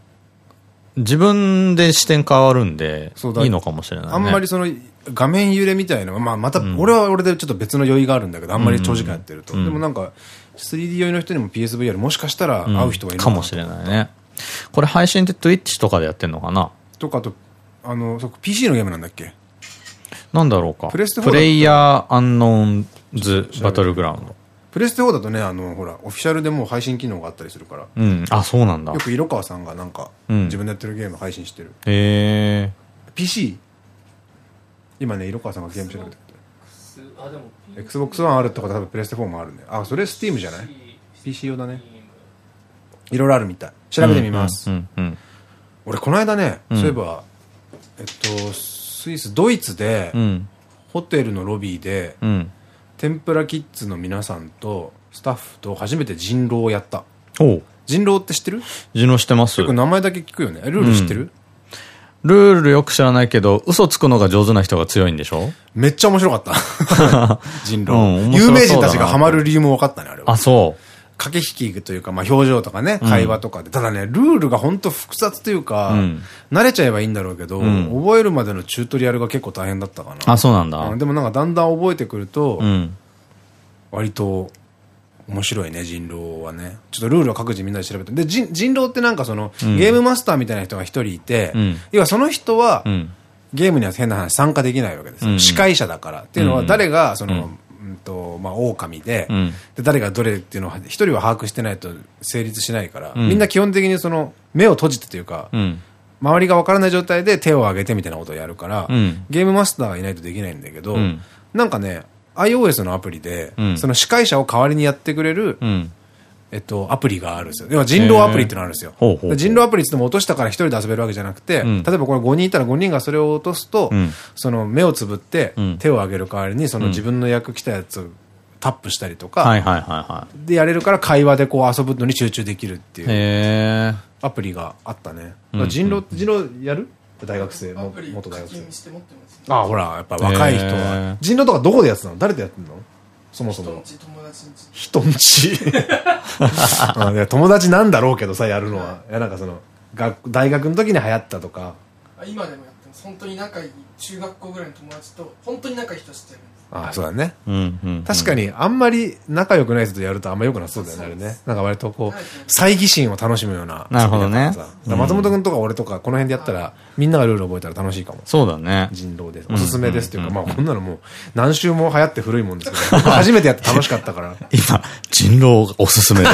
自分で視点変わるんでいいのかもしれない、ね。あんまりその画面揺れみたいな、まあまた、俺は俺でちょっと別の酔いがあるんだけど、あんまり長時間やってると。でもなんか、3D 酔いの人にも PSVR もしかしたら合う人がいるのかもしれないね。これ配信って Twitch とかでやってんのかな？とかあと、あの、そこ PC のゲームなんだっけ？なんだろうか。プレステ4だったプレイヤーアンノーンズバトルグラウンド。プレステ4だとね、あの、ほら、オフィシャルでもう配信機能があったりするから、うん。あ、そうなんだ。よく色川さんがなんか、うん自分でやってるゲーム配信してる。へえ。PC? 今ね、色川さんがゲーム調べてくあ、でも、れて。Xbox One あるってことは多分プレステ4もあるね。あ、それ Steam じゃない ?PC 用だね。いろいろあるみたい。調べてみます。俺、この間ね、んそういえば、えっと、スイス、ドイツでう、ん。ホテルのロビーで、うん。天ぷらキッズの皆さんと、スタッフと初めて人狼をやった。人狼って知ってる？自動してます。よく名前だけ聞くよね。ルール知ってる、ルールよく知らないけど、嘘つくのが上手な人が強いんでしょ？めっちゃ面白かった。人うん狼。うだな有名人たちがハマる理由も分かったね、あれは。あ、そ駆け引きというか、まあ表情とかね、会話とかで。ただね、ルールが本当複雑というか、うん慣れちゃえばいいんだろうけど、ん覚えるまでのチュートリアルが結構大変だったかう。な。あ、そうなんだ。うんでもなんかだんだん覚えてくると、うん。割と面白いね、人狼はね。ちょっとルールは各自みんなで調べて。で、人人狼ってなんかその、ゲームマスターみたいな人が一人いて、うん要はその人は、うん。ゲームには変な話参加できないわけです司会者だから。っていうのはうん誰が、その、うんと、まあ、狼で、うんで、誰がどれっていうのは、一人は把握してないと成立しないから、んみんな基本的にその、目を閉じてというか、うん。周りが分からない状態で手を挙げてみたいなことをやるから、うんゲームマスターがいないとできないんだけど、うんなんかね、iOS のアプリで、うんその司会者を代わりにやってくれる、うん。えっと、アプリがあるんですよ。要は人狼アプリってのがあるんですよ。人狼アプリって言っても落としたから一人で遊べるわけじゃなくて、ん例えばこれ5人いたら5人がそれを落とすと、うんその目をつぶってうん手を挙げる代わりにその自分の役来たやつをタップしたりとか、でやれるから会話でこう遊ぶのに集中できるっていい。う。アプリがあったね。うん人狼、人狼やる？大学生、も元大学生課金。して持ってます。あ、ほら、やっぱ若い人へはー。人狼とかどこでやってたの？誰とやってんの？そもそも。人んち、友達なんだろうけどさ、やるのは。いや、なんかその、学大学の時に流行ったとか。あ今でもやってます。本当に仲いい中学校ぐらいの友達と、本当に仲いい人知ってるんです。あそうだね。確かに、あんまり仲良くない人とやるとあんま良くなさそうだよね、あれね。なんか割とこう、猜疑心を楽しむような。なるほどね松本くんとか俺とか、この辺でやったら、みんながルール覚えたら楽しいかも。そうだね。人狼です。おすすめですっていうか、まあこんなのもう、何週も流行って古いもんですけど、僕初めてやって楽しかったから、今、人狼がおすすめです。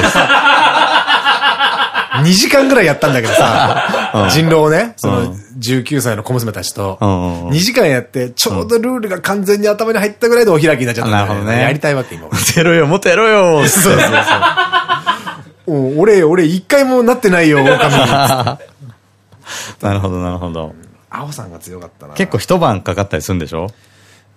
2時間ぐらいやったんだけどさ、人狼をね、その、19歳の小娘たちと、うんうんうん2時間やって、ちょうどルールが完全に頭に入ったぐらいでお開きになっちゃったなるほどねやりたいわけ、今。モテろよ、モテろよ。そうそうそう。お俺、俺、一回もなってないよ、狼に。なるほど、なるほど。青さんが強かったな。結構一晩かかったりするんでしょ？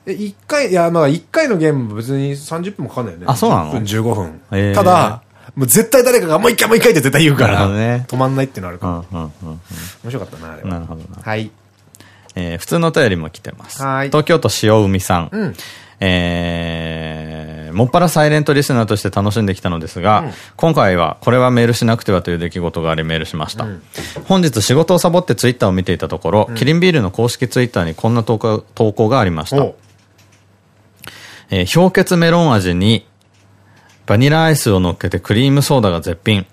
え、一回、いや、まあ一回のゲームも別に30分もかかんないよね。あそうなの？10分、15分。ただ、もう絶対誰かがもう一回もう一回って絶対言うから、ね止まんないっていうのあるから。うんうんうんうん。面白かったな、あれは。なるほどな。はい。えー普通のお便りも来てます。はい東京都塩海さん。うんえー、もっぱらサイレントリスナーとして楽しんできたのですが、今回はこれはメールしなくてはという出来事がありメールしました。本日仕事をサボってツイッターを見ていたところ、キリンビールの公式ツイッターにこんな投稿投稿がありましたお。えー氷結メロン味にバニラアイスを乗っけてクリームソーダが絶品。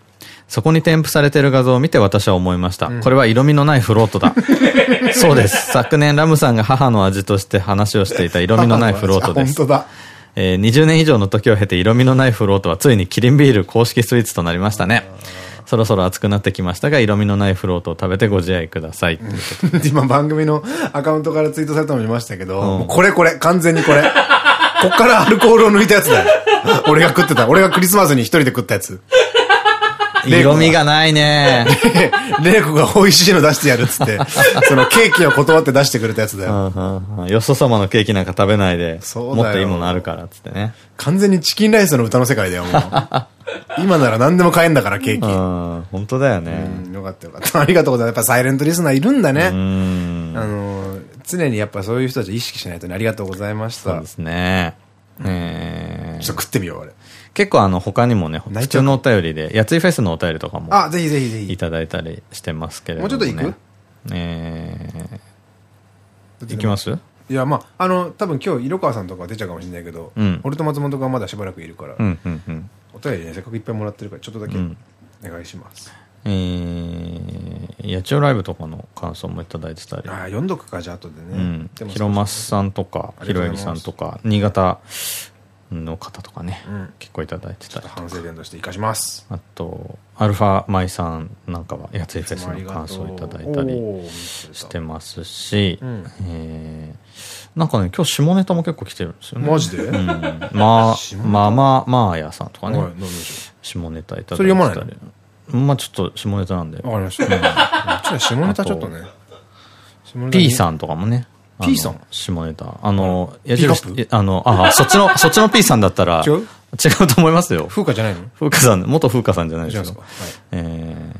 そこに添付されている画像を見て私は思いました。これは色味のないフロートだ。そうです。昨年ラムさんが母の味として話をしていた色味のないフロートです。本当だ。えー20年以上の時を経て色味のないフロートはついにキリンビール公式スイーツとなりましたね。そろそろ暑くなってきましたが、色味のないフロートを食べてご自愛ください。今番組のアカウントからツイートされたの見ましたけど、もうこれこれ、完全にこれ。こっからアルコールを抜いたやつだよ。俺が食ってた。俺がクリスマスに一人で食ったやつ。色味がないね。レイコが美味しいの出してやるっつって、そのケーキを断って出してくれたやつだよ。よそ様のケーキなんか食べないで、もっといいものあるからっつってね。完全にチキンライスの歌の世界だよ、もう。今なら何でも買えんだから、ケーキ。うん、本当だよね。うんよかったよかった。ありがとうございます。やっぱサイレントリスナーいるんだね。うん。あの、常にやっぱそういう人たち意識しないとね、ありがとうございました。そうですね。えーちょっと食ってみよう、俺。結構あの他にもね、普通のお便りで、やついフェスのお便りとかもあ、ぜひぜひぜひ。いただいたりしてますけれども、ね。もうちょっと行く？えー、行きます？いや、まあ、あの、多分今日、色川さんとかは出ちゃうかもしれないけど、うん俺と松本君はまだしばらくいるから、うん、うん、うん。お便りね、せっかくいっぱいもらってるから、ちょっとだけうんお願いします。えー、野鳥ライブとかの感想もいただいてたり。ああ、読んどくか、じゃあ後でね。うんひろますさんとか、あひろえりりがとうございますさんとか、新潟の方とかね、うん結構いただいてたり。反省点として生かします。あと、アルファマイさんなんかは、やついフェスの感想をいただいたりりしてますし、うんえーなんかね、今日下ネタも結構来てるんですよね。マジで？うん。まあ、まあまあ、まあやさんとかね、下ネタいただいてたり。それ読まないまあちょっと下ネタなんで。わかりました。うちら下ネタちょっとね。P さんとかもね。P さん？下ネタ。あの、矢印プ、あの、あ、そっちの、そっちの P さんだったら、違う？違うと思いますよ。風花じゃないの？風花さん、元風花さんじゃないですか。え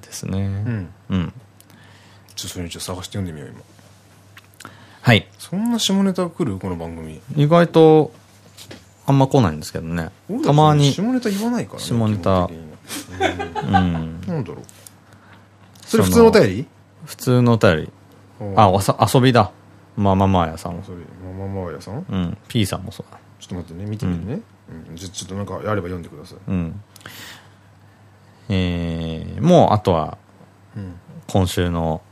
ー、ですね。うん。うん。ちょっとそれちょっと探して読んでみよう、今。はい。そんな下ネタ来る？この番組。意外と、あんま来ないんですけどねたまに下、ネタ言わないからね。下ネタうん。なんだろう。それ普通のお便り？普通のお便り。あ、わさ遊びだ。まあまあまあやさんも。それ、マママーヤさん？うん。P さんもそうだ。ちょっと待ってね、見てみるね。うん。じゃ、ちょっとなんかあれば読んでください。うん。えー、もうあとは、うん。今週の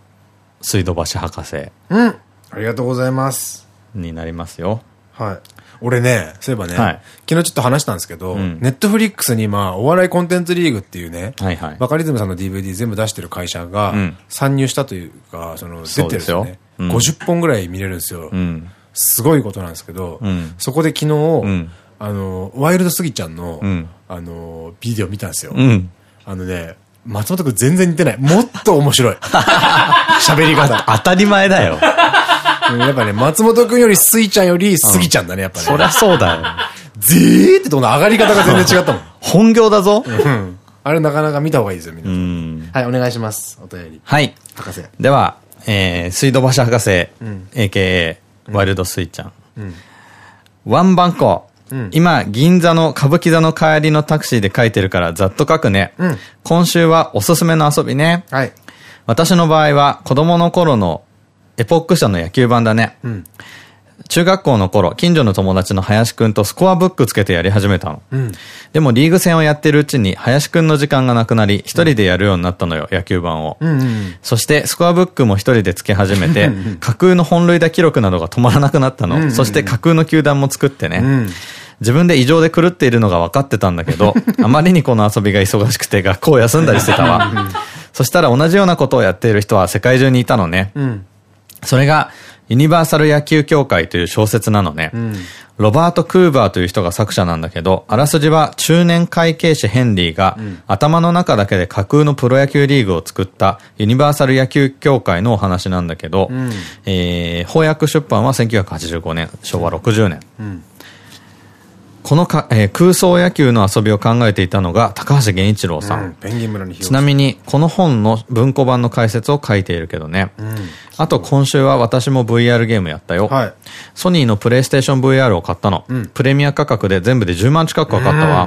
水道橋博士うんありがとうございます。になりますよ。はい。俺ね、そういえばね、はい昨日ちょっと話したんですけど、うんネットフリックスに今、お笑いコンテンツリーグっていうね、はいはい。バカリズムさんの DVD 全部出してる会社がうん参入したというか、その出てるんですよね。そうですようん50本ぐらい見れるんですよ。うん。すごいことなんですけど、うんそこで昨日、んあの、ワイルドスギちゃんの、うんあの、ビデオ見たんですよ。うん。あのね、松本くん全然似てない。もっと面白い。喋り方。当たり前だよ。うんやっぱね、松本くんよりスイちゃんよりスギちゃんだね、やっぱね。そりゃそうだよ。ぜーってとこの上がり方が全然違ったもん。本業だぞ。うん。あれなかなか見た方がいいですよ、みんうな。ん。はい、お願いします。お便り。はい。博士。では、えー、水道橋博士、ん AKA、ワイルドスイちゃん。うん。ワンバンコ。ん今、銀座の歌舞伎座の帰りのタクシーで書いてるからざっと書くね。うん今週はおすすめの遊びね。はい。私の場合は子供の頃のエポック社の野球版だね。うん。中学校の頃、近所の友達の林くんとスコアブックつけてやり始めたの。うん。でもリーグ戦をやってるうちに林くんの時間がなくなり、一人でやるようになったのよ、野球版を。そして、スコアブックも一人でつけ始めて、架空の本塁打記録などが止まらなくなったの。そして架空の球団も作ってね。うん。自分で異常で狂っているのが分かってたんだけど、あまりにこの遊びが忙しくて学校を休んだりしてたわ。そしたら同じようなことをやっている人は世界中にいたのね。うん。それが、ユニバーサル野球協会という小説なのね。んロバート・クーバーという人が作者なんだけど、あらすじは中年会計士ヘンリーが、頭の中だけで架空のプロ野球リーグを作ったユニバーサル野球協会のお話なんだけど、えー翻訳出版は1985年、昭和60年。んこのか、えー空想野球の遊びを考えていたのが高橋源一郎さん。うん。ちなみに、この本の文庫版の解説を書いているけどね。うん。あと今週は私も VR ゲームやったよ。はい。ソニーのプレイステーション VR を買ったの。うんプレミア価格で全部で10万近くかかったわ。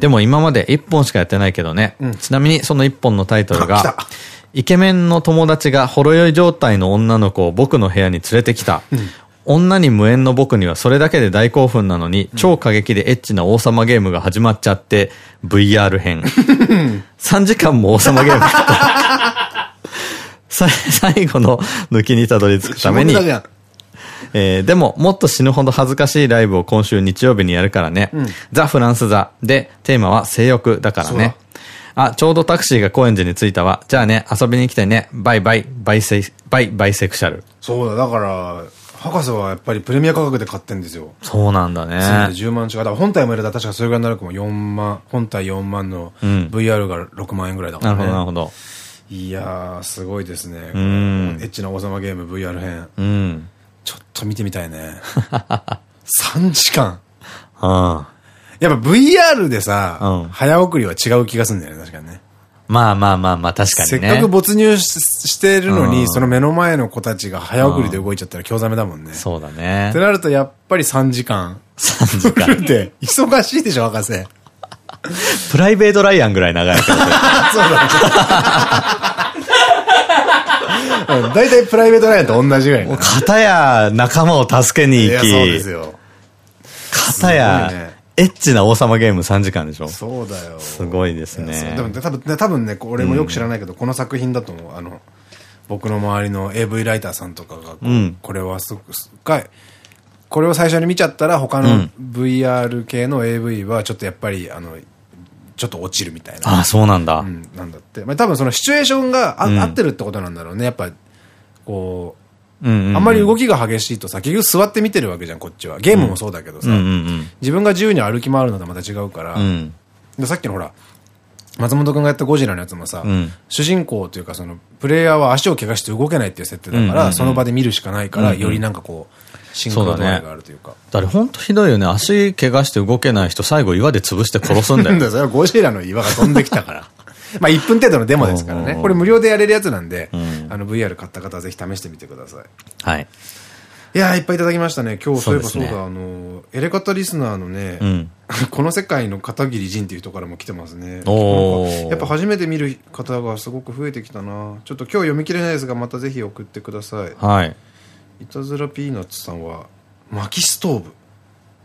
でも今まで1本しかやってないけどね。ちなみにその1本のタイトルがた、イケメンの友達がほろ酔い状態の女の子を僕の部屋に連れてきた。女に無縁の僕にはそれだけで大興奮なのに、超過激でエッチな王様ゲームが始まっちゃって、VR 編。3時間も王様ゲームやった。さ最後の抜きにたどり着くためにえーでも、もっと死ぬほど恥ずかしいライブを今週日曜日にやるからね。ザ・フランス座で、テーマは性欲だからね。あ、ちょうどタクシーが高円寺に着いたわ。じゃあね、遊びに来てね。バイバイ、バイセイ、バイ、バイセクシャル。そうだ、だから、博士はやっぱりプレミア価格で買ってんですよ。そうなんだね。で10万近い。だから本体も入れたら確かそれぐらいになるかも。4万、本体4万のうん VR が6万円ぐらいだからね。なるほど、なるほど。いやー、すごいですね。んエッチな王様ゲーム VR 編。うん。ちょっと見てみたいね。3時間。ああ。やっぱ VR でさ、うん早送りは違う気がするんだよね、確かにね。まあまあまあまあ、確かにね。せっかく没入ししてるのに、うんその目の前の子たちが早送りで動いちゃったら興ざめだもんね。そうだねって。なるとやっぱり3時間。3時間。フルで、忙しいでしょ、博士。プライベートライアンぐらい長い。そうだ。うん大体プライベートライアンと同じぐらいかな。片や仲間を助けに行いや、そうですき、よ。片すごいやねエッチな王様ゲーム3時間でしょ？そうだよ。すごいですねで。もね多分ね、多分ね、俺もよく知らないけど、この作品だと思う。あの、僕の周りの AV ライターさんとかがこう、うんこれはすごく、すっごい、これを最初に見ちゃったら他の VR 系の AV はちょっとやっぱり、あの、ちょっと落ちるみたいな。ああ、そうなんだう。ん、なんだって。まあ多分そのシチュエーションがあ、うん合ってるってことなんだろうね。やっぱ、こあんまり動きが激しいとさ、結局座って見てるわけじゃん、こっちは。ゲームもそうだけどさ、自分が自由に歩き回るのとはまた違うから、うん。うん。でさっきのほら、松本くんがやったゴジラのやつもさ、うん主人公というかその、プレイヤーは足を怪我して動けないっていう設定だから、その場で見るしかないから、よりなんかこう、シンクロ度合いがあるというか。だってほんとひどいよね。足怪我して動けない人最後岩で潰して殺すんだよ。だよそれはゴジラの岩が飛んできたから。まあ1分程度のデモですからね。これ無料でやれるやつなんで、んあの VR 買った方はぜひ試してみてください。はい。いやーいっぱいいただきましたね。今日そういえばそううだ、あの、エレカタリスナーのね、うん。この世界の片桐仁っていう人からも来てますね。やっぱ初めて見る方がすごく増えてきたな。ちょっと今日読み切れないですが、またぜひ送ってください。はい。いたずらピーナッツさんは、薪ストー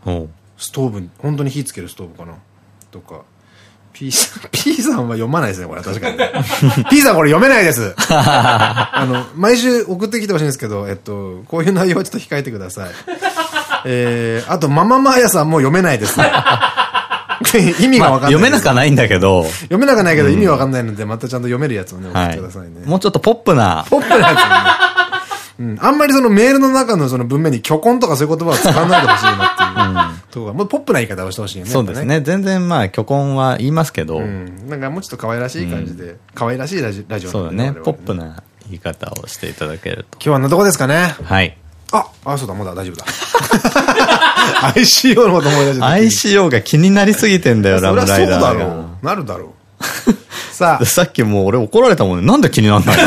ブ。ストーブに、本当に火つけるストーブかな。とか。P さん、P さんは読まないですね、これ確かにね。P さんこれ読めないです。あの、毎週送ってきてほしいんですけど、えっと、こういう内容はちょっと控えてください。えー、あと、マママーヤさんも読めないです。意味がわかんない読めなくはないんだけど、読めなくはないけど意味わかんないので、またちゃんと読めるやつをね、送っはいてくださいね。。もうちょっとポップな、ポップなやつね。うん。あんまりそのメールの中のその文面に虚婚とかそういう言葉を使わないでほしいなっていう。とこがもうポップな言い方をしてほしいよね。そうですね。全然まあ、虚婚は言いますけど。うん。なんかもうちょっと可愛らしい感じで、可愛らしいラジラジオそうだね。ポップな。な言い方をしていただけると。今日はあんなとこですかね。はい。あ、あ、そうだ、まだ大丈夫だ。ICO のこと思い出してた ICO が気になりすぎてんだよ、ラムライダそりゃそうだーろが。う。なるだろう。さあ、さっきもう俺怒られたもんね。なんで気になんないの？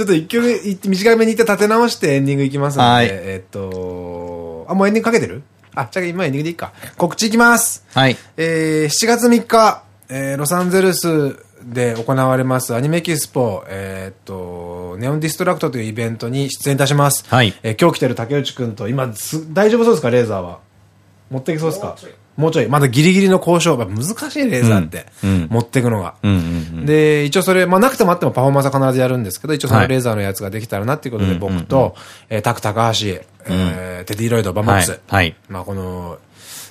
ちょっと一曲い短めに言って立て直してエンディングいきますので、はいえっと、あ、もうエンディングかけてる？あ、じゃあ今エンディングでいいか。告知いきます。はい。えー、7月3日、えー、ロサンゼルスで行われますアニメエキスポ、えーっと、ネオンディストリクトというイベントに出演いたします。はいえー今日来てる竹内くんと、今す、大丈夫そうですか？レーザーは。持っていきそうですか？もうちょい。まだギリギリの交渉。難しいレーザーって。持っていくのが。で、一応それ、まあなくてもあってもパフォーマンスは必ずやるんですけど、一応そのレーザーのやつができたらなっていうことで、はい僕と、えータク高橋、えーテディロイド、バンマックス。はいはいまあこの、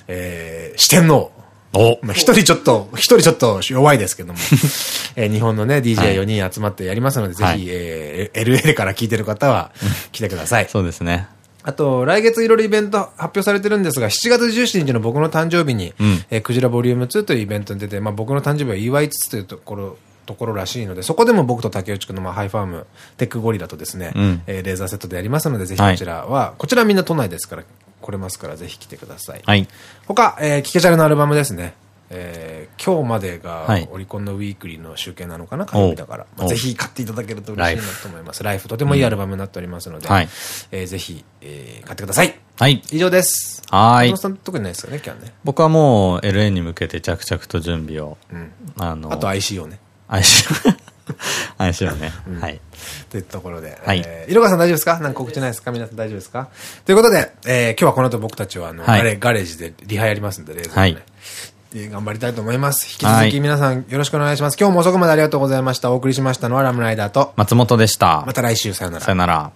えー四天王。おまあ一人ちょっと、一人ちょっと弱いですけども、えー日本のね、DJ4 人集まってやりますので、ぜはいひ、えー LA から聞いてる方は来てください。そうですね。あと、来月いろいろイベント発表されてるんですが、7月17日の僕の誕生日に、うんえークジラボリューム2というイベントに出て、まあ僕の誕生日を祝いつつというところ、ところらしいので、そこでも僕と竹内くんのまあハイファーム、テックゴリラとですね、うんえーレーザーセットでやりますので、ぜひこちらは、こちらはみんな都内ですから、来れますから、ぜひ来てください。はい。他、えー、キケチャレのアルバムですね。えー今日までがはいオリコンのウィークリーの集計なのかな火曜日だから。まあおぜひ買っていただけると嬉しいなと思います。ライフとてもいいアルバムになっておりますので、はいえーぜひ、えー買ってください。はい。以上です。はーい特にないですよね、今日はね。僕はもう LA に向けて着々と準備を、うん。あの、あと ICO ね。ICO 話をね。はい。というところで。はいえー、色川さん大丈夫ですか？なんか告知ないですか？皆さん大丈夫ですか？ということで、えー、今日はこの後僕たちは、あの、はいガレージでリハやりますんで、冷蔵庫ねはいえー頑張りたいと思います。引き続はいき皆さんよろしくお願いします。今日も遅くまでありがとうございました。お送りしましたのはラムライダーと、松本でしたま。た来週さよならさよ。なら。